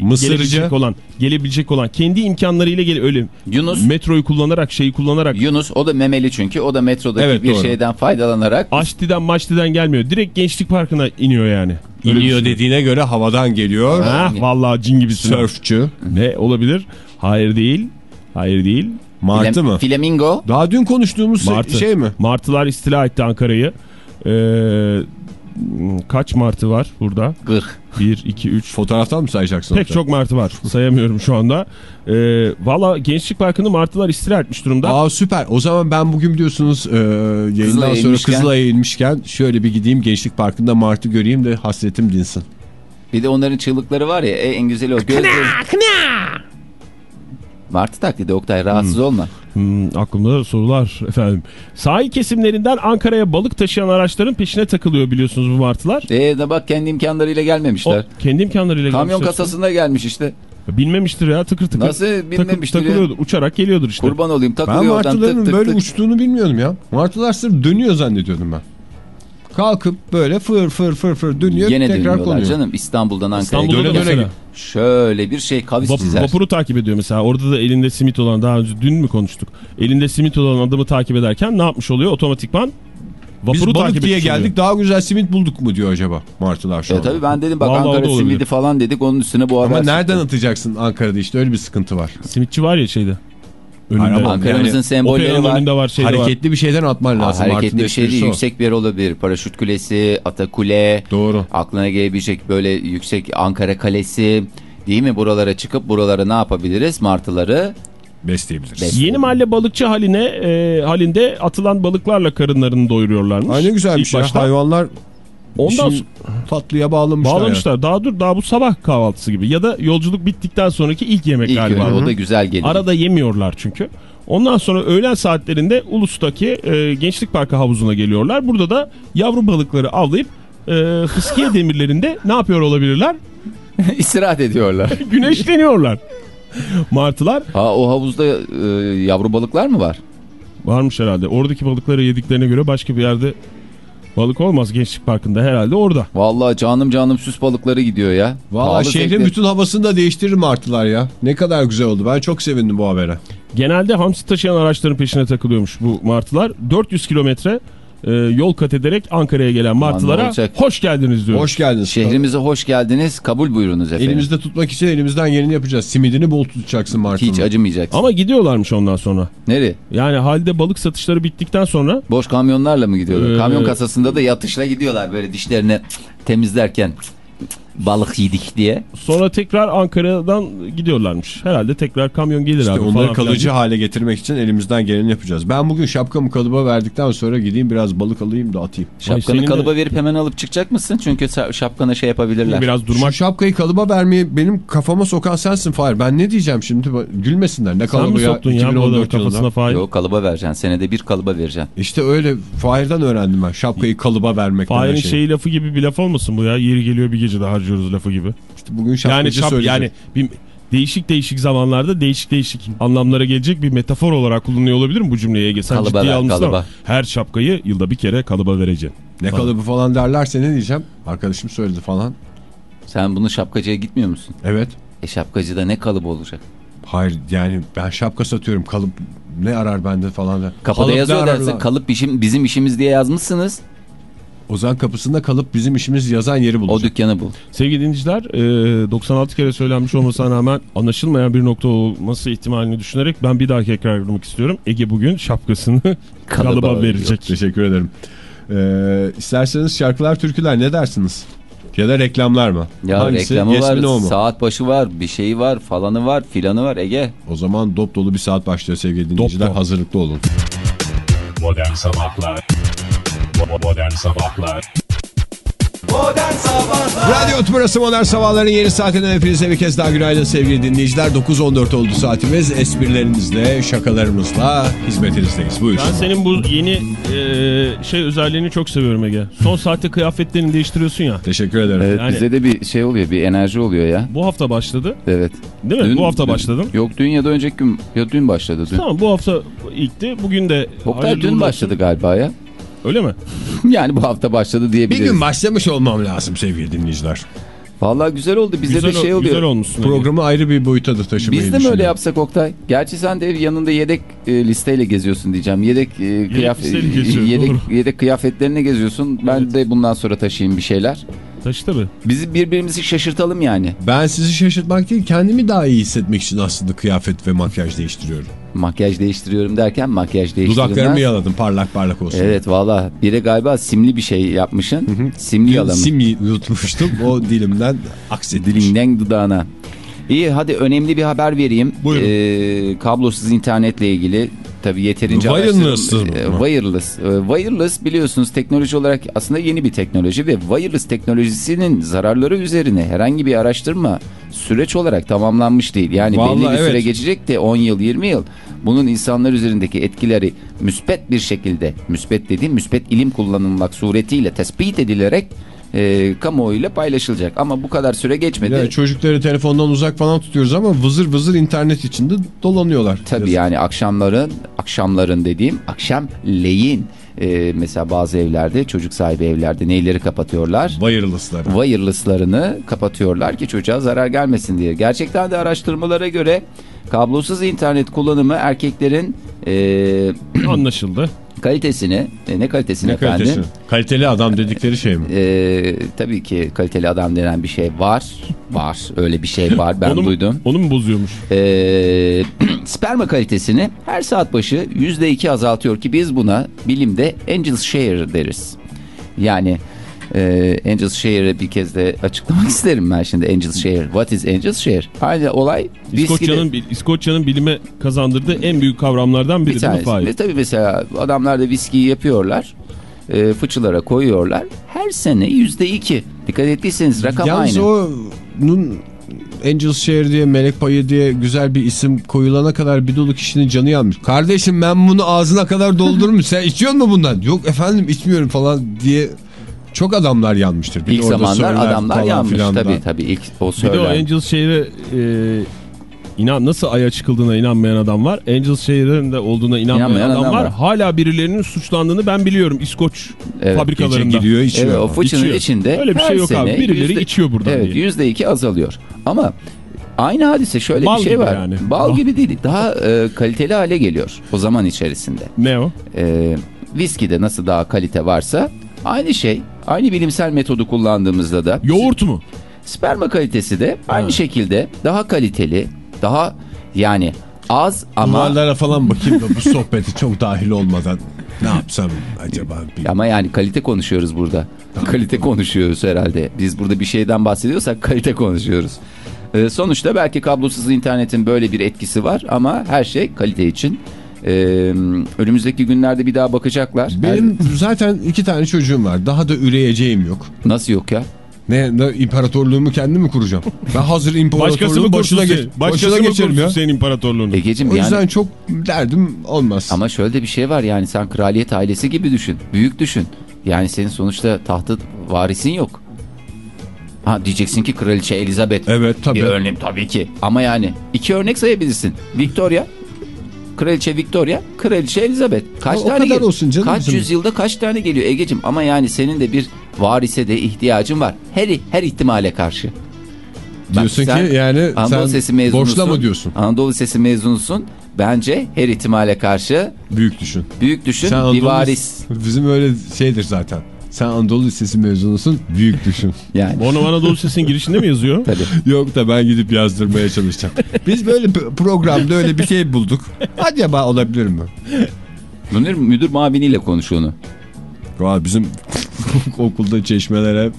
Mısırcı. gelebilecek olan, gelebilecek olan kendi imkanlarıyla gele öyle Yunus. metroyu kullanarak, şeyi kullanarak Yunus o da memeli çünkü o da metrodaki Evet, bir doğru. şeyden faydalanarak Aşti'den Maşti'den gelmiyor. Direkt Gençlik Parkı'na iniyor yani. Öyle İniyor düşünün. dediğine göre havadan geliyor. Ha, vallahi cin gibisin. Sörfçü. Ne olabilir? Hayır değil. Hayır değil. Martı Flam- mı? Flamingo. Daha dün konuştuğumuz Martı. şey mi? Martılar istila etti Ankara'yı. Ee, kaç martı var burada? Gır. 1, 2, 3. Fotoğraftan mı sayacaksın? Pek çok martı var. Sayamıyorum şu anda. Ee, Valla Gençlik Parkı'nı martılar istila etmiş durumda. Aa süper. O zaman ben bugün biliyorsunuz e, yayından Kızılay'a sonra inmişken- Kızılay'a inmişken şöyle bir gideyim Gençlik Parkı'nda Martı göreyim de hasretim dinsin. Bir de onların çığlıkları var ya e, en güzeli o. Gözleri... Martı taklidi Oktay rahatsız olma. Hmm, aklımda sorular efendim. Sahil kesimlerinden Ankara'ya balık taşıyan araçların peşine takılıyor biliyorsunuz bu martılar. E de bak kendi imkanlarıyla O, gelmemişler. kendi imkanlarıyla Kamyon gelmişler. kasasında gelmiş işte. Bilmemiştir ya tıkır tıkır. Nasıl Takı- bilmemiştir ya? takılıyordur. Uçarak geliyordur işte. Kurban olayım Ben takılıyor oradan martıların tık tık böyle tık. uçtuğunu bilmiyordum ya. Martılar sırf dönüyor zannediyordum ben. Kalkıp böyle fır fır fır fır dönüyor Gene tekrar konuyor. canım İstanbul'dan Ankara'ya. İstanbul'da Döne döne. Şöyle bir şey kavis Vap- çizer. vapuru takip ediyor mesela. Orada da elinde simit olan daha önce dün mü konuştuk? Elinde simit olan adamı takip ederken ne yapmış oluyor? Otomatikman vapuru Biz balık takip diye oluyor. geldik daha güzel simit bulduk mu diyor acaba martılar şu E tabii ben dedim bak Vallahi Ankara simidi falan dedik onun üstüne bu haber Ama çıktı. nereden atacaksın Ankara'da işte öyle bir sıkıntı var. Simitçi var ya şeyde. Önünde. Hayır Ankara'mızın Yani sembolleri var. önünde var şeyde var. Hareketli bir şeyden atman lazım. hareketli Martı'nın bir şey değil o. yüksek bir yer olabilir. Paraşüt kulesi, Atakule. Doğru. Aklına gelebilecek böyle yüksek Ankara Kalesi. Değil mi? Buralara çıkıp buralara ne yapabiliriz? Martıları Besleyebiliriz. Bes- Yeni mahalle balıkçı haline e, halinde atılan balıklarla karınlarını doyuruyorlarmış. Ay ne güzelmiş İlk ya. başta. Hayvanlar Ondan işin tatlıya bağlamışlar. bağlamışlar. Daha dur daha bu sabah kahvaltısı gibi ya da yolculuk bittikten sonraki ilk yemek ilk galiba. öyle, o da güzel geliyor. Arada yemiyorlar çünkü. Ondan sonra öğlen saatlerinde Ulus'taki e, Gençlik Parkı havuzuna geliyorlar. Burada da yavru balıkları avlayıp e, fıskiye demirlerinde ne yapıyor olabilirler? (laughs) İstirahat ediyorlar. (laughs) Güneşleniyorlar. Martılar Ha o havuzda e, yavru balıklar mı var? varmış herhalde. Oradaki balıkları yediklerine göre başka bir yerde balık olmaz Gençlik Parkı'nda herhalde orada. Vallahi canım canım süs balıkları gidiyor ya. Valla şehrin zevkli. bütün havasını da değiştirir martılar ya. Ne kadar güzel oldu. Ben çok sevindim bu habere. Genelde hamsi taşıyan araçların peşine takılıyormuş bu martılar. 400 kilometre e, yol kat ederek Ankara'ya gelen martılara hoş geldiniz diyor. Hoş geldiniz. Şehrimize hoş geldiniz. Kabul buyurunuz efendim. Elimizde tutmak için elimizden geleni yapacağız. Simidini bol tutacaksın martının. Hiç acımayacaksın. Ama gidiyorlarmış ondan sonra. Nereye? Yani halde balık satışları bittikten sonra Boş kamyonlarla mı gidiyorlar? Ee, Kamyon kasasında da yatışla gidiyorlar böyle dişlerini temizlerken balık yedik diye. sonra tekrar Ankara'dan gidiyorlarmış. Herhalde tekrar kamyon gelir İşte abi onları falan kalıcı diye. hale getirmek için elimizden geleni yapacağız. Ben bugün şapkamı kalıba verdikten sonra gideyim biraz balık alayım da atayım. Şapkanı de- kalıba verip hemen alıp çıkacak mısın? Çünkü şapkana şey yapabilirler. Biraz durmak Şu şapkayı kalıba vermeyi benim kafama sokan sensin Fahir. Ben ne diyeceğim şimdi? Gülmesinler. Ne sen kalıbı mi ya? soktun ya 2014 kafasına yılında. fail? Yok kalıba vereceksin. Senede bir kalıba vereceksin. İşte öyle Fahir'den öğrendim ben. Şapkayı kalıba vermek Fahir'in şeyi. şeyi lafı gibi bir laf olmasın bu ya. Yeri geliyor bir gecede harcıyoruz lafı gibi. İşte bugün şapkacı Yani şap, söyleyecek. yani bir değişik değişik zamanlarda değişik değişik anlamlara gelecek bir metafor olarak kullanıyor olabilir mi bu cümleyi Ege? Sen Kalıba ciddiye ver, almışsın kalıba. ama her şapkayı yılda bir kere kalıba vereceksin. Ne kalıbı falan derlerse ne diyeceğim? Arkadaşım söyledi falan. Sen bunu şapkacıya gitmiyor musun? Evet. E şapkacıda ne kalıbı olacak? Hayır yani ben şapka satıyorum. Kalıp ne arar bende falan. da. Kapıda Kalıp yazıyor lan? kalıp işim, bizim işimiz diye yazmışsınız. Ozan kapısında kalıp bizim işimiz yazan yeri O bulacak. dükkanı bul. Sevgili dinleyiciler e, 96 kere söylenmiş olmasına rağmen anlaşılmayan bir nokta olması ihtimalini düşünerek ben bir daha tekrarlamak istiyorum. Ege bugün şapkasını (laughs) kalıba alıyor. verecek. Teşekkür ederim. Ee, isterseniz şarkılar, türküler ne dersiniz? Ya da reklamlar mı? Ya Hangisi? reklamı Yes var, no mu? saat başı var, bir şeyi var, falanı var, filanı var Ege. O zaman dop dolu bir saat başlıyor sevgili dinleyiciler. dop. Hazırlıklı olun. Modern Sabahlar Bo- Modern Sabahlar Radyo Tümrüt'ü Modern Sabahların yeni saatinden hepinize bir kez daha günaydın sevgili dinleyiciler. 9.14 oldu saatimiz. Esprilerimizle, şakalarımızla hizmetinizdeyiz. Buyurun. Ben senin bu yeni e, şey özelliğini çok seviyorum Ege. Son saatte kıyafetlerini değiştiriyorsun ya. Teşekkür ederim. Evet Yani- bize de bir şey oluyor, bir enerji oluyor ya. Bu hafta başladı. Evet. Değil mi? bu hafta başladın. Yok dün ya da önceki gün, ya dün başladı dün. Tamam bu hafta ilkti. Bugün de Oktay dün başladı galiba ya. Öyle mi? (laughs) yani bu hafta başladı Bir diyebiliriz. gün başlamış olmam lazım sevgili dinleyiciler. Vallahi güzel oldu. Bize güzel, de şey oluyor. Güzel olmuşsun. Programı ayrı bir boyuta da taşımayı Biz de mi öyle yapsak Oktay? Gerçi sen de yanında yedek e, listeyle geziyorsun diyeceğim. Yedek e, kıyafet yedek doğru. yedek kıyafetlerine geziyorsun. Ben Evet. de bundan sonra taşıyayım bir şeyler. Taşı tabii. Bizi birbirimizi şaşırtalım yani. Ben sizi şaşırtmak değil kendimi daha iyi hissetmek için aslında kıyafet ve makyaj değiştiriyorum. Makyaj değiştiriyorum derken makyaj değiştirilmez. Dudaklarımı yaladım parlak parlak olsun. Evet valla biri galiba simli bir şey yapmışsın. Simli Dün yalamış. Simi yutmuştum o dilimden (laughs) aksetmiş. Dilinden dudağına. İyi hadi önemli bir haber vereyim. Buyurun. Ee, kablosuz internetle ilgili tabii yeterince Wireless mı? Ee, wireless. Ee, wireless biliyorsunuz teknoloji olarak aslında yeni bir teknoloji ve wireless teknolojisinin zararları üzerine herhangi bir araştırma süreç olarak tamamlanmış değil. Yani Vallahi belli bir süre evet. geçecek de 10 yıl 20 yıl bunun insanlar üzerindeki etkileri müspet bir şekilde müspet dediğim müspet ilim kullanılmak suretiyle tespit edilerek e, kamuoyuyla paylaşılacak. Ama bu kadar süre geçmedi. Yani çocukları telefondan uzak falan tutuyoruz ama vızır vızır internet içinde dolanıyorlar. Tabii Yazık. yani akşamların akşamların dediğim akşam leyin e, mesela bazı evlerde çocuk sahibi evlerde neyleri kapatıyorlar? Wireless'ları. Wireless'larını kapatıyorlar ki çocuğa zarar gelmesin diye. Gerçekten de araştırmalara göre kablosuz internet kullanımı erkeklerin e, Anlaşıldı. Kalitesini e, ne kalitesini Ne efendim? kalitesi? Kaliteli adam dedikleri şey mi? E, tabii ki kaliteli adam denen bir şey var. Var. Öyle bir şey var. Ben onu, mu- duydum. Onu mu bozuyormuş? Ee, (clears throat) sperma kalitesini her saat başı %2 azaltıyor ki biz buna bilimde Angel's Share deriz. Yani e, Angel's Share'ı bir kez de açıklamak (laughs) isterim ben şimdi Angel's Share. What is Angel's Share? Aynı olay İskoçya'nın, İskoçya'nın bilime kazandırdığı en büyük kavramlardan bir biri değil mi tanesi. Ve tabii mesela adamlar da viskiyi yapıyorlar. E, fıçılara koyuyorlar. Her sene %2. Dikkat ettiyseniz rakam Yalnız aynı. onun Angels Share diye Melek Payı diye güzel bir isim koyulana kadar bir dolu kişinin canı yanmış. Kardeşim ben bunu ağzına kadar doldurmuş. Sen (laughs) içiyor mu bundan? Yok efendim içmiyorum falan diye çok adamlar yanmıştır. Bir İlk zamanlar adamlar falan yanmış tabii tabii ilk o Bir de o. Angels Share'e e, inan nasıl aya çıkıldığına inanmayan adam var. Angels Share'in de olduğuna inanmayan, İnanmayan adam, adam var. var. Hala birilerinin suçlandığını ben biliyorum İskoç Evet, Gece fabrikalarında. gidiyor içiyor. Evet o fıçının İçiyor. içinde Öyle bir her şey yok abi. sene Birileri yüzde- içiyor buradan Evet diye. yüzde iki azalıyor. Ama aynı hadise şöyle Bal bir şey var. yani. Bal Bal. gibi değil. Daha e, kaliteli hale geliyor o zaman içerisinde. Ne o? E, viskide nasıl daha kalite varsa aynı şey. Aynı bilimsel metodu kullandığımızda da Yoğurt mu? sperma kalitesi de aynı şekilde daha kaliteli, daha yani az ama Duvarlara falan bakayım da bu sohbeti çok dahil olmadan ne yapsam acaba? Bir... Ama yani kalite konuşuyoruz burada. Kalite konuşuyoruz herhalde. Biz burada bir şeyden bahsediyorsak kalite konuşuyoruz. Ee, sonuçta belki kablosuz internetin böyle bir etkisi var ama her şey kalite için. Ee, önümüzdeki günlerde bir daha bakacaklar. Benim zaten iki tane çocuğum var. Daha da üreyeceğim yok. Her- Nasıl yok ya? Ne, ne imparatorluğumu kendim mi kuracağım? Ben hazır Başkası mı imparatorluğu kursun başına, geç, Başkası başına geçerim ya. senin imparatorluğunu? Egeciğim O yani yüzden çok derdim olmaz. ama şöyle de bir şey var yani sen kraliyet ailesi gibi düşün. Büyük düşün. Yani senin sonuçta tahtı varisin yok. Ha diyeceksin ki kraliçe Elizabeth. Evet tabii. Bir örnek tabii ki. Ama yani iki örnek sayabilirsin. Victoria, Kraliçe Victoria, Kraliçe Elizabeth. Kaç o tane kadar geliyor? olsun canım Kaç bizim. yüzyılda kaç tane geliyor Egeciğim? Ama yani senin de bir varise de ihtiyacın var. Her her ihtimale karşı. Bak Diyorsun sen ki yani Anadolu sen Lisesi mezunusun. boşla mı diyorsun? Anadolu Lisesi mezunusun. Bence her ihtimale karşı Büyük düşün. büyük düşün Sen bir varis. Bizim öyle şeydir zaten. Sen Anadolu Lisesi mezunusun büyük düşün. (laughs) Yani Anadolu Sesi'nin girişinde mi yazıyor? tabii. Yok da ben gidip yazdırmaya çalışacağım. (laughs) Biz böyle programda öyle bir şey bulduk. Acaba olabilir mi? Müdür, müdür maviniyle konuş onu. Valla bizim (laughs) okulda çeşmelere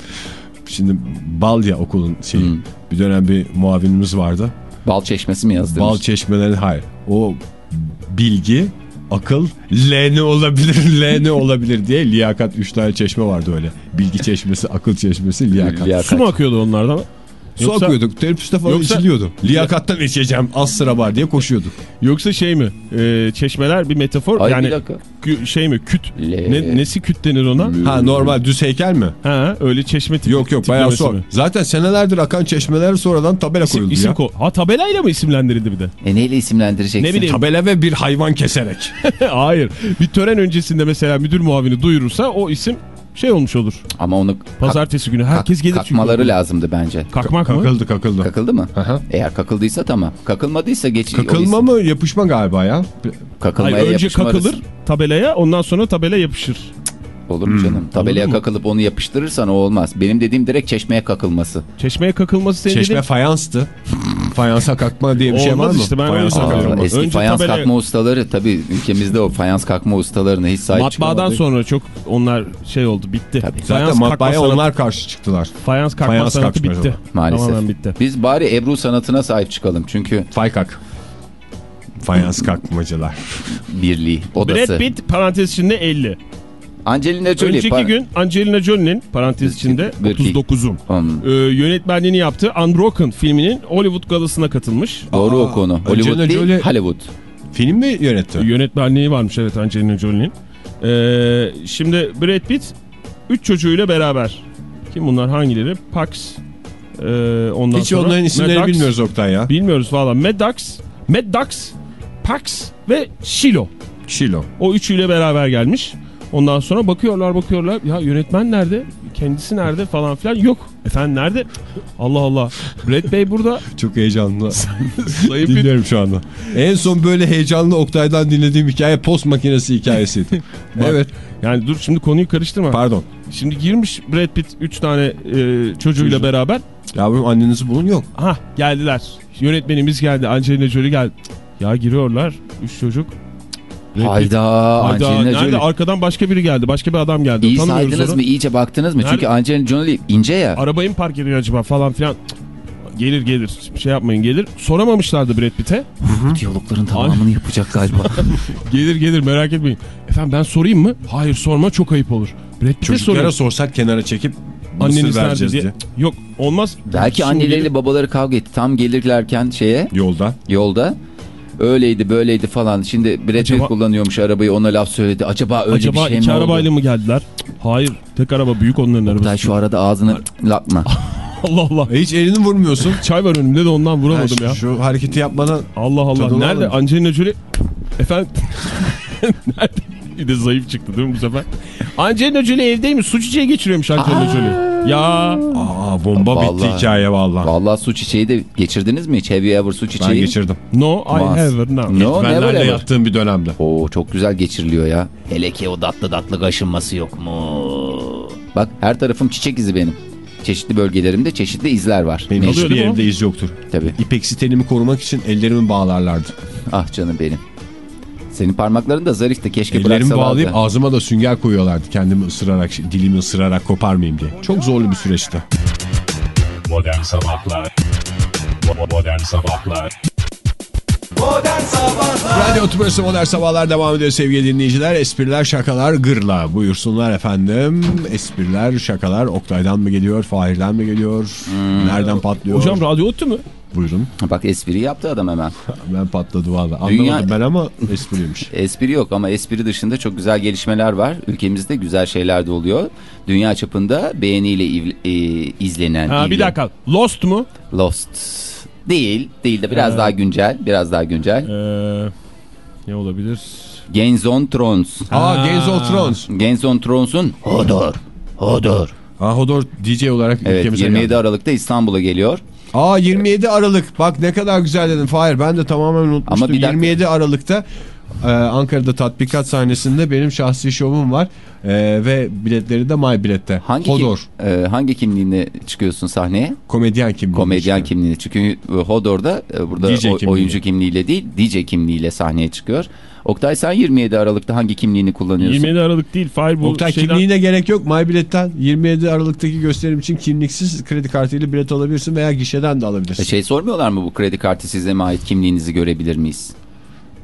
şimdi bal ya okulun şeyi. Hmm. Bir dönem bir muavinimiz vardı. Bal çeşmesi mi yazdırmış? Bal çeşmelerin hayır. O bilgi, akıl, L ne olabilir, (laughs) L ne olabilir diye liyakat 3 tane çeşme vardı öyle. Bilgi çeşmesi, akıl çeşmesi, liyakat. Liyakat. Su mu akıyordu onlardan? Su Yoksa- akıyorduk. Teneffüste falan Yoksa- içiliyordu. Liyakattan içeceğim az sıra var diye koşuyorduk. Yoksa şey mi? Ee, çeşmeler bir metafor. Ay yani bir şey mi? Küt. Le- Ne, nesi küt denir ona? Ha normal düz heykel mi? Ha öyle çeşme tipi. Yok yok bayağı su. Zaten senelerdir akan çeşmeler sonradan tabela İsim, koyuldu isim ya. ko ha tabelayla mı isimlendirildi bir de? E neyle isimlendireceksin? Ne bileyim. Tabela ve bir hayvan keserek. (laughs) Hayır. Bir tören öncesinde mesela müdür muavini duyurursa o isim şey olmuş olur. Ama onu Pazartesi günü herkes gelir kalkmaları çünkü. lazımdı bence. Kalkmak mı? kakıldı kakıldı. Kakıldı mı? Aha. Eğer kakıldıysa tamam. Kakılmadıysa geç. Kakılma mı yapışma galiba ya. Kakılmaya Hayır, önce yapışma kakılır arası. tabelaya ondan sonra tabela yapışır. Olur mu canım? Tabelaya kakılıp onu yapıştırırsan o olmaz. Benim dediğim direkt çeşmeye kakılması. Çeşmeye kakılması senin Çeşme dediğin- fayanstı. (laughs) Fayansa kalkma diye bir şey var Olmaz mı? işte, ben öyle Fayansa. Aa, eski Önce fayans tabelaya- kakma ustaları tabii ülkemizde o fayans kakma ustalarına hiç sahip Matbaadan çıkamadık. sonra çok onlar şey oldu bitti. Tabii. Zaten Fayans matbaaya kalkma sanatı- onlar karşı çıktılar. Fayans kalkma Fayans sanatı bitti. Maalesef. Tamamen bitti. Biz bari Ebru sanatına sahip çıkalım. Çünkü Faykak. Fayans kalkmacılar. birliği, odası. Brad Pitt parantez içinde 50. Angelina Jolie. Önceki gün Angelina Jolie'nin parantez içinde 42. 39'um. Hmm, Ee, yönetmenliğini yaptığı Unbroken filminin Hollywood galasına katılmış. doğru Aa, o konu. Angelina Hollywood değil, Jolie- Hollywood. Film mi yönetti? Yönetmenliği varmış evet Angelina Jolie'nin. Ee, şimdi Brad Pitt 3 çocuğuyla beraber. Kim bunlar hangileri? Pax. Ee, ondan Hiç sonra onların isimlerini Maddox. bilmiyoruz Oktay ya. Bilmiyoruz valla. Maddox, Maddox, Pax ve Shiloh. Şilo. O üçüyle beraber gelmiş. Ondan sonra bakıyorlar bakıyorlar. Ya yönetmen nerede? Kendisi nerede falan filan. Yok. Efendim nerede? Allah Allah. Brad Bey burada. (laughs) Çok heyecanlı. (laughs) Dinliyorum şu anda. En son böyle heyecanlı Oktay'dan dinlediğim hikaye post makinesi hikayesiydi. (laughs) evet. Yani dur şimdi konuyu karıştırma. Pardon. Şimdi girmiş Brad Pitt 3 tane e, çocuğuyla Çocuğu. beraber. Yavrum annenizi bulun yok. Ha geldiler. Yönetmenimiz geldi. Angelina Jolie geldi. Ya giriyorlar. 3 çocuk. Hayda, Hayda, nerede? Jolie. Arkadan başka biri geldi. Başka bir adam geldi. İyi Tanımıyoruz saydınız onu. mı? İyice baktınız mı? Nerede? Çünkü Angelina Jolie ince ya. Arabayı mı park ediyor acaba falan filan. Gelir gelir. Bir şey yapmayın gelir. Soramamışlardı Brad Pitt'e. Diyalogların tamamını yapacak galiba. (laughs) Gelir gelir merak etmeyin. Efendim ben sorayım mı? Hayır sorma çok ayıp olur. Brad Pitt'e Çocuklara sorayım. sorsak kenara çekip Anneniz vereceğiz diye. diye. Yok olmaz. Belki Şimdi anneleriyle gelip- babaları kavga etti. Tam gelirlerken şeye Yolda. yolda öyleydi böyleydi falan. Şimdi Brad Pitt Acaba- kullanıyormuş arabayı ona laf söyledi. Acaba öyle Acaba bir şey iki mi oldu? arabayla mı geldiler? Hayır. Tek araba büyük onların arabası. Oktay şu arada ağzını lakma. (laughs) Allah Allah. E hiç elini vurmuyorsun. (laughs) Çay var önümde de ondan vuramadım ya. şu, şu hareketi yapmadan Allah Allah. Nerede alın. Angelina Jolie? Efendim? (laughs) Nerede? Bir de zayıf çıktı değil mi bu sefer? Angelina Jolie evdeymiş. Su çiçeği geçiriyormuş Angelina Jolie. Ya aa bomba bitti Vallahi. hikaye valla. Vallahi su çiçeği de geçirdiniz mi hiç? Have you ever su Ben çiçeği? geçirdim. no I Olmaz. haven't no. No never ever. yattığım bir dönemde. Oo çok güzel geçiriliyor ya. Hele ki o tatlı tatlı kaşınması yok mu? Bak her tarafım çiçek izi benim. Çeşitli bölgelerimde çeşitli izler var. Benim hiçbir yerimde iz yoktur. Tabii. İpeksi tenimi korumak için ellerimi bağlarlardı. Ah canım benim. Senin parmakların da zarifti. Keşke Ellerimi bıraksalardı. bağlayıp ağzıma da sünger koyuyorlardı. Kendimi ısırarak, dilimi ısırarak koparmayayım diye. Çok zorlu bir süreçti. Modern Sabahlar Bo- Modern Sabahlar Radyo Tümrüsü Modern Sabahlar devam ediyor sevgili dinleyiciler. Espriler, şakalar gırla. Buyursunlar efendim. Espriler, şakalar Oktay'dan mı geliyor, Fahir'den mi geliyor? Nereden patlıyor? Hocam radyo otu mu? Buyurun. Bak espri yaptı adam hemen. (laughs) Ben patladı valla. Anlamadım Dünya- ben ama espriymiş. (laughs) Espri yok ama espri dışında çok güzel gelişmeler var. Ülkemizde güzel şeyler de oluyor. Dünya çapında beğeniyle iv- e, izlenen. Ha, bir dakika. Lost mu? Lost. Değil. Değil de biraz Ee. daha güncel. Biraz daha güncel. Ee, ne olabilir? Games on Thrones. Aa Games of Thrones. Games on Thrones'un Hodor. Hodor. Aa Hodor DJ olarak Evet ülkemize 27 geldi. Aralık'ta İstanbul'a geliyor. Aa 27 Aralık. Bak ne kadar güzel dedin Fahir. Ben de tamamen unutmuştum. Ama bir dakika. 27 Aralık'ta e, Ankara'da tatbikat sahnesinde benim şahsi şovum var. E, ve biletleri de My Bilet'te. Hangi Hodor. Kim, e, hangi kimliğinle çıkıyorsun sahneye? Komedyen kimliği. Komedyen işte. kimliğiyle. Çünkü Hodor'da e, burada DJ o- kimliğiyle. oyuncu kimliğiyle değil DJ kimliğiyle sahneye çıkıyor. Oktay sen 27 Aralık'ta hangi kimliğini kullanıyorsun? 27 Aralık değil. Fahir bu Oktay şeyden... kimliğine gerek yok. My Bilet'ten 27 Aralık'taki gösterim için kimliksiz kredi kartıyla bilet alabilirsin veya gişeden de alabilirsin. E, Şey sormuyorlar mı bu kredi kartı size mi ait kimliğinizi görebilir miyiz?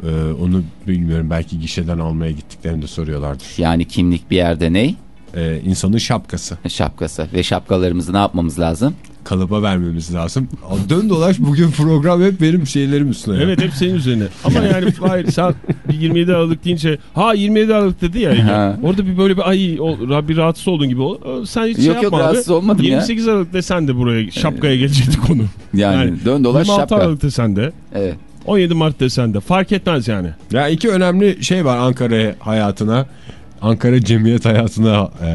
Ee, onu bilmiyorum. Belki gişeden almaya gittiklerinde soruyorlardır. Yani kimlik bir yerde ne? Ee, insanın şapkası. Şapkası. Ve şapkalarımızı ne yapmamız lazım? Kalıba vermemiz lazım. Dön dolaş bugün program hep benim şeylerim üstüne. ya. Evet hep senin üzerine. Ama yani Fahir sen bir 27 Aralık deyince ha 27 Aralık dedi ya. Ha. Orada bir böyle bir ay o, Rabbi rahatsız olduğun gibi ol. Sen hiç şey Yok, yok, yapma abi. rahatsız olmadım ya. 28 Aralık desen de buraya şapkaya gelecekti konu. Yani, dön dolaş 26 şapka. Aralık desen de Evet. 17 Mart desen de fark etmez yani. Ya iki önemli şey var Ankara hayatına. Ankara cemiyet hayatına e,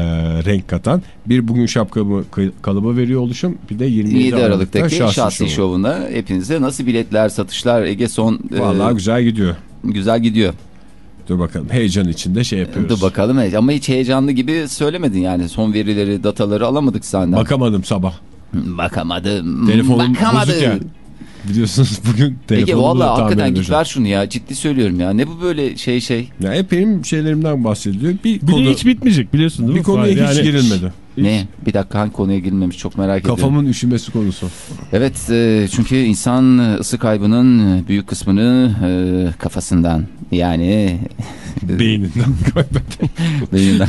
renk katan. Bir bugün şapkamı kı- kalıba veriyor oluşum. Bir de 27, 27 Aralık'ta Aralık'taki şahsi, şahsi, şovu. şovuna hepinize nasıl biletler, satışlar Ege son e, Vallahi güzel gidiyor. güzel gidiyor. Dur bakalım heyecan içinde şey yapıyoruz. Dur bakalım ama hiç heyecanlı gibi söylemedin yani son verileri dataları alamadık senden. Bakamadım sabah. Bakamadım. Telefonum Bakamadım. bozuk ya. Biliyorsunuz (laughs) bugün Peki telefonumu da valla tamir hakikaten git ver şunu ya ciddi söylüyorum ya ne bu böyle şey şey Ya hep benim şeylerimden bahsediliyor. Bir, Bir konu, hiç bitmeyecek biliyorsun değil mi? bir konuya Fahir? hiç Yani- girilmedi. Ne bir dakika hangi konuya girilmemiş çok merak ediyorum. Kafamın üşümesi konusu. Evet e, çünkü insan ısı kaybının büyük kısmını e, kafasından yani Beyninden (laughs) kaybettim. beyninden.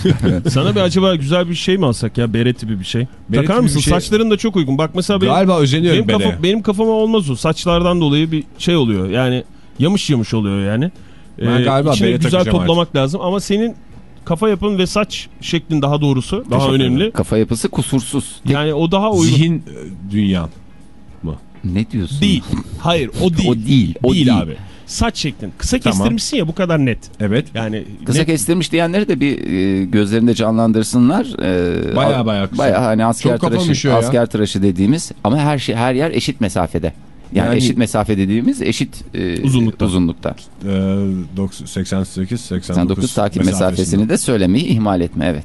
(laughs) Sana bir acaba güzel bir şey mi alsak ya? Bere tipi bir şey. Bere Takar mısın? şey- Saçların da çok uygun. Bak mesela benim, Galiba özeniyorum benim, kafa, benim kafama olmaz o. Saçlardan dolayı bir şey oluyor. Yani yamış yamış oluyor yani. Ben galiba içine bere güzel takacağım toplamak lazım ama senin kafa yapın ve saç şeklin daha doğrusu daha Teşekkür önemli. Kafa yapısı kusursuz. Yani o daha uygun. Zihin e, dünyam. Ne diyorsun? Değil. Hayır o (laughs) değil. O değil. O değil, değil. abi. Saç şeklin. Kısa Tamam. kestirmişsin ya bu kadar net. Evet. Yani Kısa net- kestirmiş diyenleri de bir e, gözlerinde canlandırsınlar. E, Baya al- baya kısa. Baya hani asker Çok tıraşı, üşüyor ya. asker tıraşı dediğimiz ama her şey her yer eşit mesafede. Yani, Yani- eşit mesafe dediğimiz eşit e, Uzunlukta. uzunlukta. Ee, 90 88 89 89 takip mesafesini de söylemeyi ihmal etme evet.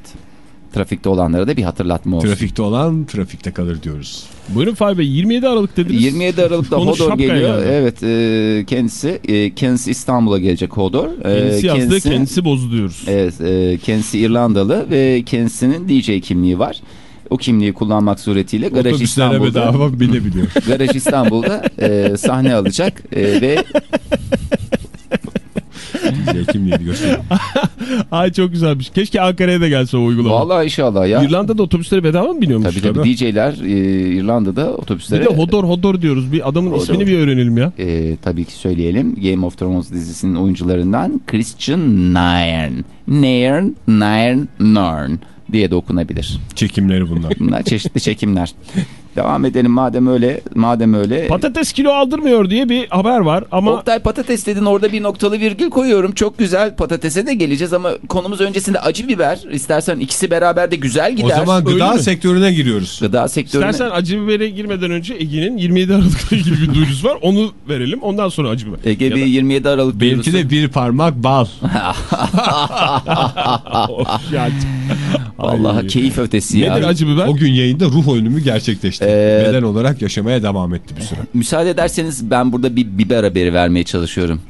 Trafikte olanlara da bir hatırlatma olsun. Trafikte olan trafikte kalır diyoruz. Buyurun Fahri Bey 27 Aralık dediniz. 27 Aralık'ta Hodor geliyor. geldi. Evet e, kendisi e, kendisi İstanbul'a gelecek Hodor. E, Kendisi yazdı kendisi bozdu diyoruz. Evet, e, kendisi İrlandalı ve kendisinin DJ kimliği var. O kimliği kullanmak suretiyle Garaj İstanbul'da. (laughs) Garaj İstanbul'da e, sahne alacak e, ve Şey, kimliğini göster. (laughs) Ay çok güzelmiş. Keşke Ankara'ya da gelse o uygulama. vallahi inşallah ya. İrlanda'da otobüslere bedava mı biniyormuş? Tabii tabii DJ'ler e, İrlanda'da Bir otobüslere de Hodor Hodor diyoruz. Bir adamın Hodor. ismini bir öğrenelim ya. e, tabii ki söyleyelim. Game of Thrones dizisinin oyuncularından Christian Nairn. Nairn, Nairn, Narn diye de okunabilir. Çekimleri bunlar. Bunlar çeşitli çekimler. Devam edelim madem öyle. Madem öyle. Patates kilo aldırmıyor diye bir haber var ama Oktay patates dedin orada bir noktalı virgül koyuyorum. Çok güzel patatese de geleceğiz ama konumuz öncesinde acı biber. İstersen ikisi beraber de güzel gider. o zaman Öyle gıda mi? sektörüne giriyoruz. gıda sektörüne. istersen acı bibere girmeden önce Ege'nin 27 Aralık'la ilgili bir duyurusu var. Onu verelim. Ondan sonra acı biber. Ege bir da- 27 Aralık Benimki de bir parmak bal. (laughs) Vallahi keyif ötesi ya. Nedir acı biber? O gün yayında ruh ölümü gerçekleşti. Ee, Beden olarak yaşamaya devam etti bir süre. Müsaade ederseniz ben burada bir biber haberi vermeye çalışıyorum.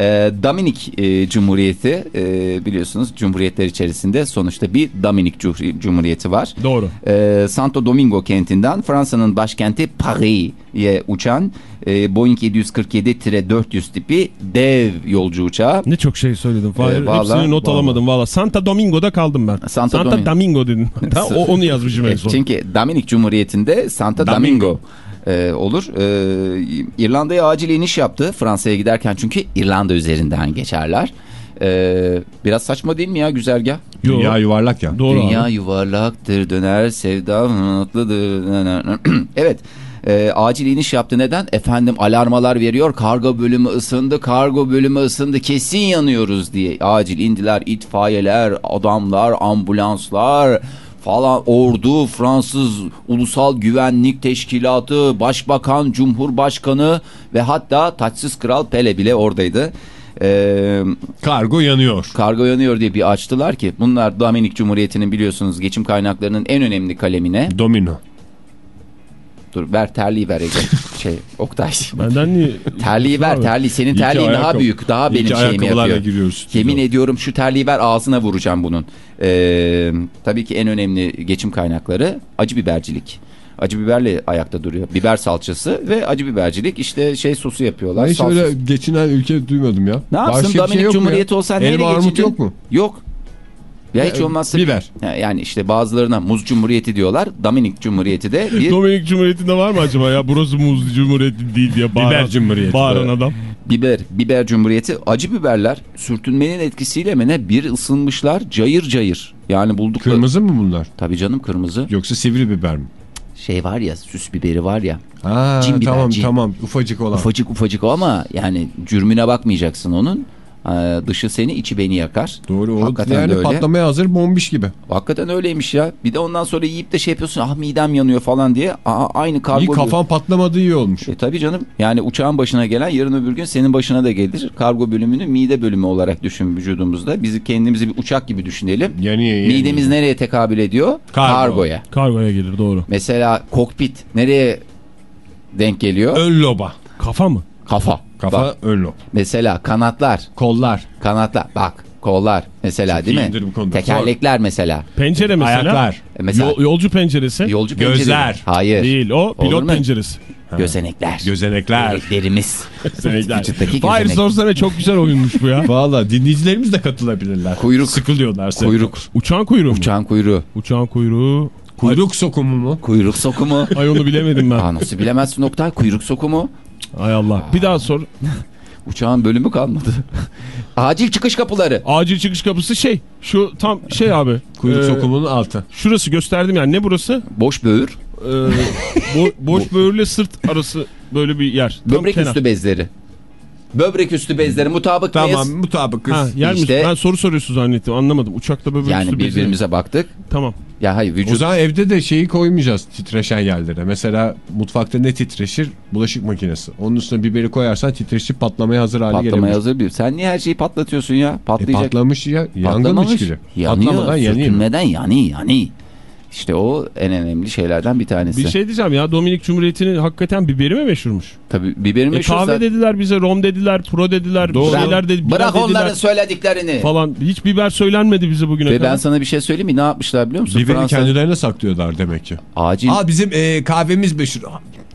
Ee, Dominik e, Cumhuriyeti e, biliyorsunuz Cumhuriyetler içerisinde sonuçta bir Dominik Cumhur- Cumhuriyeti var. Doğru. Ee, Santo Domingo kentinden Fransa'nın başkenti Paris'e uçan e, Boeing 747-400 tipi dev yolcu uçağı. Ne çok şey söyledim. Fahir. Ee, vallahi- Hepsini not alamadım valla. Santa Domingo'da kaldım ben. Santa Santa, Domingo. Domingo dedin. (laughs) Ha, o, onu yazmışım en E, son. Çünkü Dominik Cumhuriyeti'nde Santa Domingo. Domingo, e, olur. E, İrlanda'ya acil iniş yaptı Fransa'ya giderken çünkü İrlanda üzerinden geçerler. E, biraz saçma değil mi ya güzergah? Yo. Dünya yuvarlak ya. Doğru Dünya abi. yuvarlaktır döner sevda mutludur. (clears throat) evet. E, acil iniş yaptı. Neden? Efendim alarmalar veriyor. Kargo bölümü ısındı. Kargo bölümü ısındı. Kesin yanıyoruz diye. Acil indiler. itfaiyeler, adamlar, ambulanslar falan ordu, Fransız Ulusal Güvenlik Teşkilatı, Başbakan, Cumhurbaşkanı ve hatta taçsız Kral Pele bile oradaydı. Eee Kargo yanıyor. kargo yanıyor diye bir açtılar ki bunlar Dominik Cumhuriyeti'nin biliyorsunuz geçim kaynaklarının en önemli kalemine. Domino. Dur ver terliği ver Ege. (laughs) şey Oktay. Benden niye? Terliği ver terliği. Senin terliğin daha ayakkabı- büyük. Daha benim şeyimi yapıyor. giriyoruz. Yemin ediyorum şu terliği ver ağzına vuracağım bunun. Ee, tabii ki en önemli geçim kaynakları acı bibercilik. Acı biberle ayakta duruyor. Biber salçası ve acı bibercilik işte şey sosu yapıyorlar. Ben hiç öyle geçinen ülke duymadım ya. Ne yapsın Başka bir şey Dominik yok mu ya? Cumhuriyeti olsa nereye Elma armut yok mu? Yok. Ya hiç olmazsa biber. Ya- Yani işte bazılarına muz cumhuriyeti diyorlar. Dominik Cumhuriyeti de bir Dominik Cumhuriyeti'nde var mı acaba ya? Burası Muz Cumhuriyeti değil diye bağıran, Biber Cumhuriyeti. bağıran adam. biber, biber cumhuriyeti. Acı biberler sürtünmenin etkisiyle mi ne bir ısınmışlar cayır cayır. Yani buldukları. Kırmızı mı bunlar? Tabii canım kırmızı. Yoksa sivri biber mi? Şey var ya süs biberi var ya. Ha, Cin biber, tamam cin. tamam ufacık olan. Ufacık ufacık o ama yani cürmüne bakmayacaksın onun. Ee, dışı seni içi beni yakar. Doğru o Hakikaten yani öyle. patlamaya hazır bombiş gibi. Hakikaten öyleymiş ya. Bir de ondan sonra yiyip de şey yapıyorsun ah midem yanıyor falan diye. Aa, aynı kargo. İyi kafan patlamadığı iyi olmuş. E tabii canım. Yani uçağın başına gelen yarın öbür gün senin başına da gelir. Kargo bölümünü mide bölümü olarak düşün vücudumuzda. Bizi kendimizi bir uçak gibi düşünelim. Yanıyor yanıyor. Midemiz nereye tekabül ediyor? Kargo. Kargoya. Kargoya gelir doğru. Mesela kokpit nereye denk geliyor? Ön loba. Kafa mı? Kafa. Kafa Bak, ön lob. mesela kanatlar. Kollar. Kanatlar. Bak kollar mesela Çok değil mi? iyidir bu konuda. Tekerlekler mesela. Pencere mesela. Ayaklar. E mesela Yol- yolcu penceresi. yolcu Gözler. pencereleri. Hayır. Değil o pilot penceresi. Gözenekler. Gözenekler. Derimiz. Vücuttaki Hayır gözenek. sorsana çok güzel oyunmuş bu ya. (laughs) Valla dinleyicilerimiz de katılabilirler. Kuyruk. Sıkılıyorlarsa. Kuyruk. Uçağın kuyruğu mu? Uçağın kuyruğu. Uçağın kuyruğu. Kuyruk sokumu mu? Kuyruk sokumu. (laughs) Ay onu bilemedim ben. Aa, nasıl bilemezsin Oktay? Kuyruk sokumu. Ay Allah. Bir daha sor. (laughs) Uçağın bölümü kalmadı. (laughs) Acil çıkış kapıları. Acil çıkış kapısı şey. Şu tam şey abi. Kuyruk e, sokumunun altı. Şurası gösterdim yani. Ne burası? Boş böğür. Ee, bo- boş (laughs) böğürle sırt arası böyle bir yer. Böbrek üstü bezleri. Böbrek üstü bezleri mutabık Tamam mıyız? mutabık kız. Ha, yer İşte-? Ben soru soruyorsun zannettim. Anlamadım. Uçakta böbrek Yani üstü bezi. birbirimize baktık. Tamam. Ya hayır O vücut zaman evde de şeyi koymayacağız titreşen yerlere. Mesela mutfakta ne titreşir? Bulaşık makinesi. Onun üstüne biberi koyarsan titreşip patlamaya hazır hale patlamaya gelebilir. hazır bir. Sen niye her şeyi patlatıyorsun ya? E, Patlayacak. patlamış ya. Yangın Patlamamış. Yanıyor. Patlamadan yanıyor. Sürtünmeden yanıyor yanıyor. İşte o en önemli şeylerden bir tanesi. Bir şey diyeceğim ya Dominik Cumhuriyeti'nin hakikaten biberi mi meşhurmuş? Tabii biberim E, meşhur kahve zaten. dediler bize, rom dediler, pro dediler, Doğru. şeyler dedi, Bırak dediler onların söylediklerini. falan. Hiç biber söylenmedi bize bugüne Ve kadar. ben sana bir şey söyleyeyim mi? Ne yapmışlar biliyor musun? Biberi Fransa kendilerine saklıyorlar demek ki. acil. Aa bizim e, kahvemiz meşhur.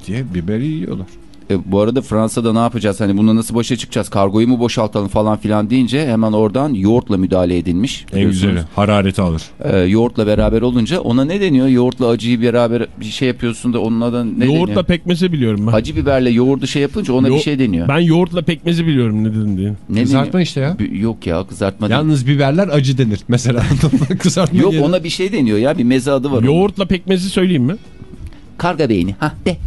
Diye biberi yiyorlar. E, bu arada Fransa'da ne yapacağız? Hani bununla nasıl başa çıkacağız? Kargoyu mu boşaltalım falan filan deyince hemen oradan yoğurtla müdahale edilmiş. En güzeli. Harareti alır. E, yoğurtla beraber olunca ona ne deniyor? Yoğurtla acıyı beraber bir şey yapıyorsun da onun adına ne Yoğurtla deniyor? pekmezi biliyorum ben. Acı biberle yoğurdu şey yapınca ona Yo- bir şey deniyor. Ben yoğurtla pekmezi biliyorum ne dedin diye. Ne Kızartma deniyor? işte ya. B- Yok ya kızartma değil. Yalnız biberler acı denir. Mesela (laughs) kızartma Yok yerine- ona bir şey deniyor ya bir meze adı var. onun. Yoğurtla pekmezi söyleyeyim mi? Karga beyni. Hah de.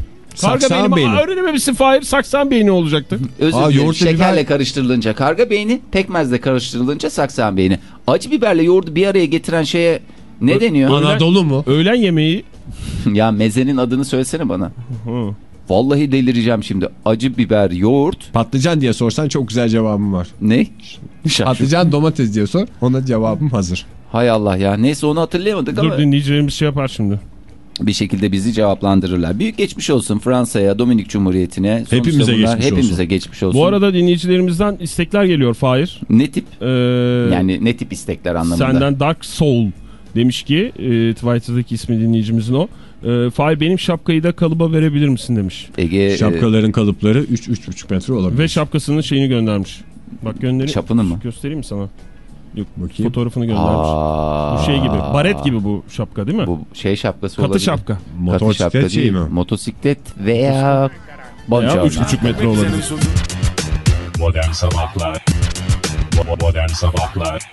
Karga Saksan beyni. beyni. Öğrenememişsin Fahir. Saksan beyni olacaktı. Özür Aa, dilerim. Şekerle biber- karıştırılınca karga beyni, pekmezle karıştırılınca saksan beyni. Acı biberle yoğurdu bir araya getiren şeye ne Ö- deniyor? Anadolu mu? Öğlen yemeği. (laughs) ya mezenin adını söylesene bana. Vallahi delireceğim şimdi. Acı biber, yoğurt, Patlıcan diye sorsan çok güzel cevabım var. ne? (laughs) Patlıcan domates diye sor. Ona cevabım hazır. Hay Allah ya. Neyse onu hatırlayamadık ama Dur dinleyicilerimiz şey yapar şimdi. Bir şekilde bizi cevaplandırırlar. Büyük geçmiş olsun Fransa'ya, Dominik Cumhuriyeti'ne. Hepimize bunlar geçmiş hepimize olsun. geçmiş olsun. Bu arada dinleyicilerimizden istekler geliyor Fahir. ne tip? Ee, Yani ne tip istekler anlamında? Senden Dark Soul demiş ki e, Twitter'daki ismi dinleyicimizin o. E, Fahir benim şapkayı da kalıba verebilir misin demiş. Ege e, Şapkaların kalıpları 3-3,5 metre olabilir. Ve şapkasının şeyini göndermiş. Bak göndereyim. Çapını mı? Göstereyim mi sana? Yok Bakayım. fotoğrafını göndermiş. Aa, Bu şey gibi. Baret gibi bu şapka değil mi? Bu şey şapkası Katı olabilir. şapka. Katı Motosiklet şapka şey değil. mi? Motosiklet veya Veya boncuk. 3,5 metre olabilir. Modern Sabahlar Bo- Modern Sabahlar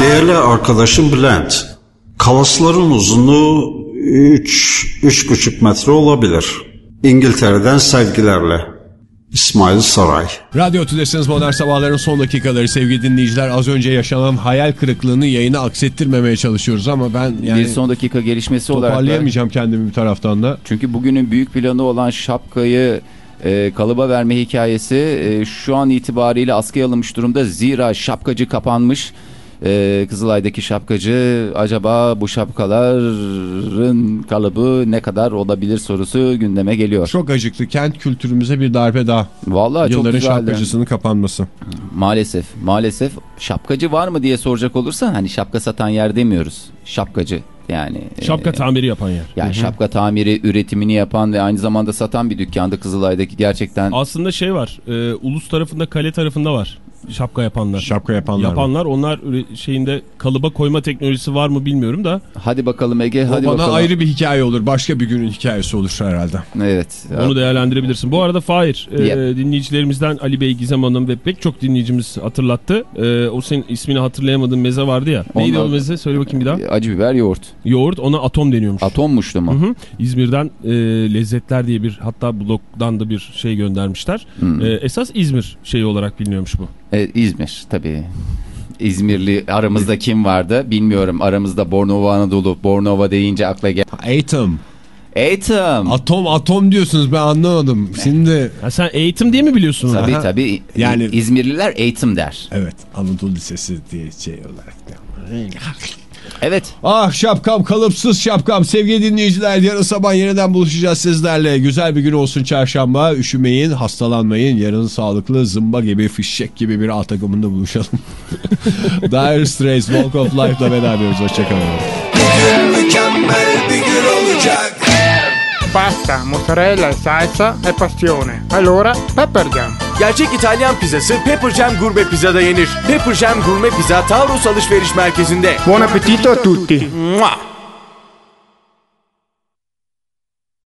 Değerli arkadaşım Bülent, kalasların uzunluğu 3-3,5 metre olabilir. İngiltere'den sevgilerle. İsmail Saray. Radyo Tülesi'niz Modern Sabahların son dakikaları sevgili dinleyiciler. Az önce yaşanan hayal kırıklığını yayına aksettirmemeye çalışıyoruz ama ben yani bir son dakika gelişmesi olarak da- toparlayamayacağım kendimi bir taraftan da. Çünkü bugünün büyük planı olan şapkayı e, kalıba verme hikayesi e, şu an itibariyle askıya alınmış durumda. Zira şapkacı kapanmış. E, Kızılay'daki şapkacı acaba bu şapkaların kalıbı ne kadar olabilir sorusu gündeme geliyor. Çok acıklı kent kültürümüze bir darbe daha. Vallahi çok Yılların güzeldi. şapkacısının kapanması. Maalesef, maalesef şapkacı var mı diye soracak olursan hani şapka satan yer demiyoruz. Şapkacı yani. Şapka e, tamiri yapan yer. yani şapka tamiri, üretimini yapan ve aynı zamanda satan bir dükkanda Kızılay'daki gerçekten Aslında şey var. e, ulus tarafında kale tarafında var. Şapka yapanlar. Şapka yapanlar. mı? Yapanlar onlar üre- şeyinde kalıba koyma teknolojisi var mı bilmiyorum da Hadi bakalım Ege O hadi bana bakalım. ayrı bir hikaye olur. Başka bir günün hikayesi olur herhalde. Evet. onu değerlendirebilirsin. Bu arada Fahir e, Yep. dinleyicilerimizden Ali Bey, Gizem Hanım ve pek çok dinleyicimiz hatırlattı. E, o senin ismini hatırlayamadığın meze vardı ya. Neydi Onlar- o meze? Söyle bakayım bir daha. Acı biber yoğurt. Yoğurt ona atom deniyormuş. Atommuştu mu? Hı hı. İzmir'den e, lezzetler diye bir hatta blogdan da bir şey göndermişler. Hı. E, esas İzmir şeyi olarak biliniyormuş bu. E, İzmir tabii. İzmirli aramızda kim vardı bilmiyorum. Aramızda Bornova Anadolu. Bornova deyince akla gel. Atom. Eğitim. Atom atom diyorsunuz ben anlamadım. Şimdi Ha, sen eğitim diye mi biliyorsun? Tabii Aha. tabii. Yani- Yani İzmirliler eğitim der. evet Anadolu Lisesi diye şey olarak. Evet. Ah şapkam kalıpsız şapkam sevgili dinleyiciler yarın sabah yeniden buluşacağız sizlerle. Güzel bir gün olsun çarşamba üşümeyin hastalanmayın yarın sağlıklı zımba gibi fişek gibi bir A takımında buluşalım. (laughs) Dire Straits Walk of Life'la veda ediyoruz hoşçakalın. Mükemmel bir gün olacak. Pasta, mozzarella salsa e passione. Allora, pepper jam. Gerçek İtalyan pizzası Pepper Jam Gurme Pizza'da yenir. Pepper Jam Gurme Pizza Taurus Alışveriş Merkezi'nde. Buon appetito a tutti. Mua!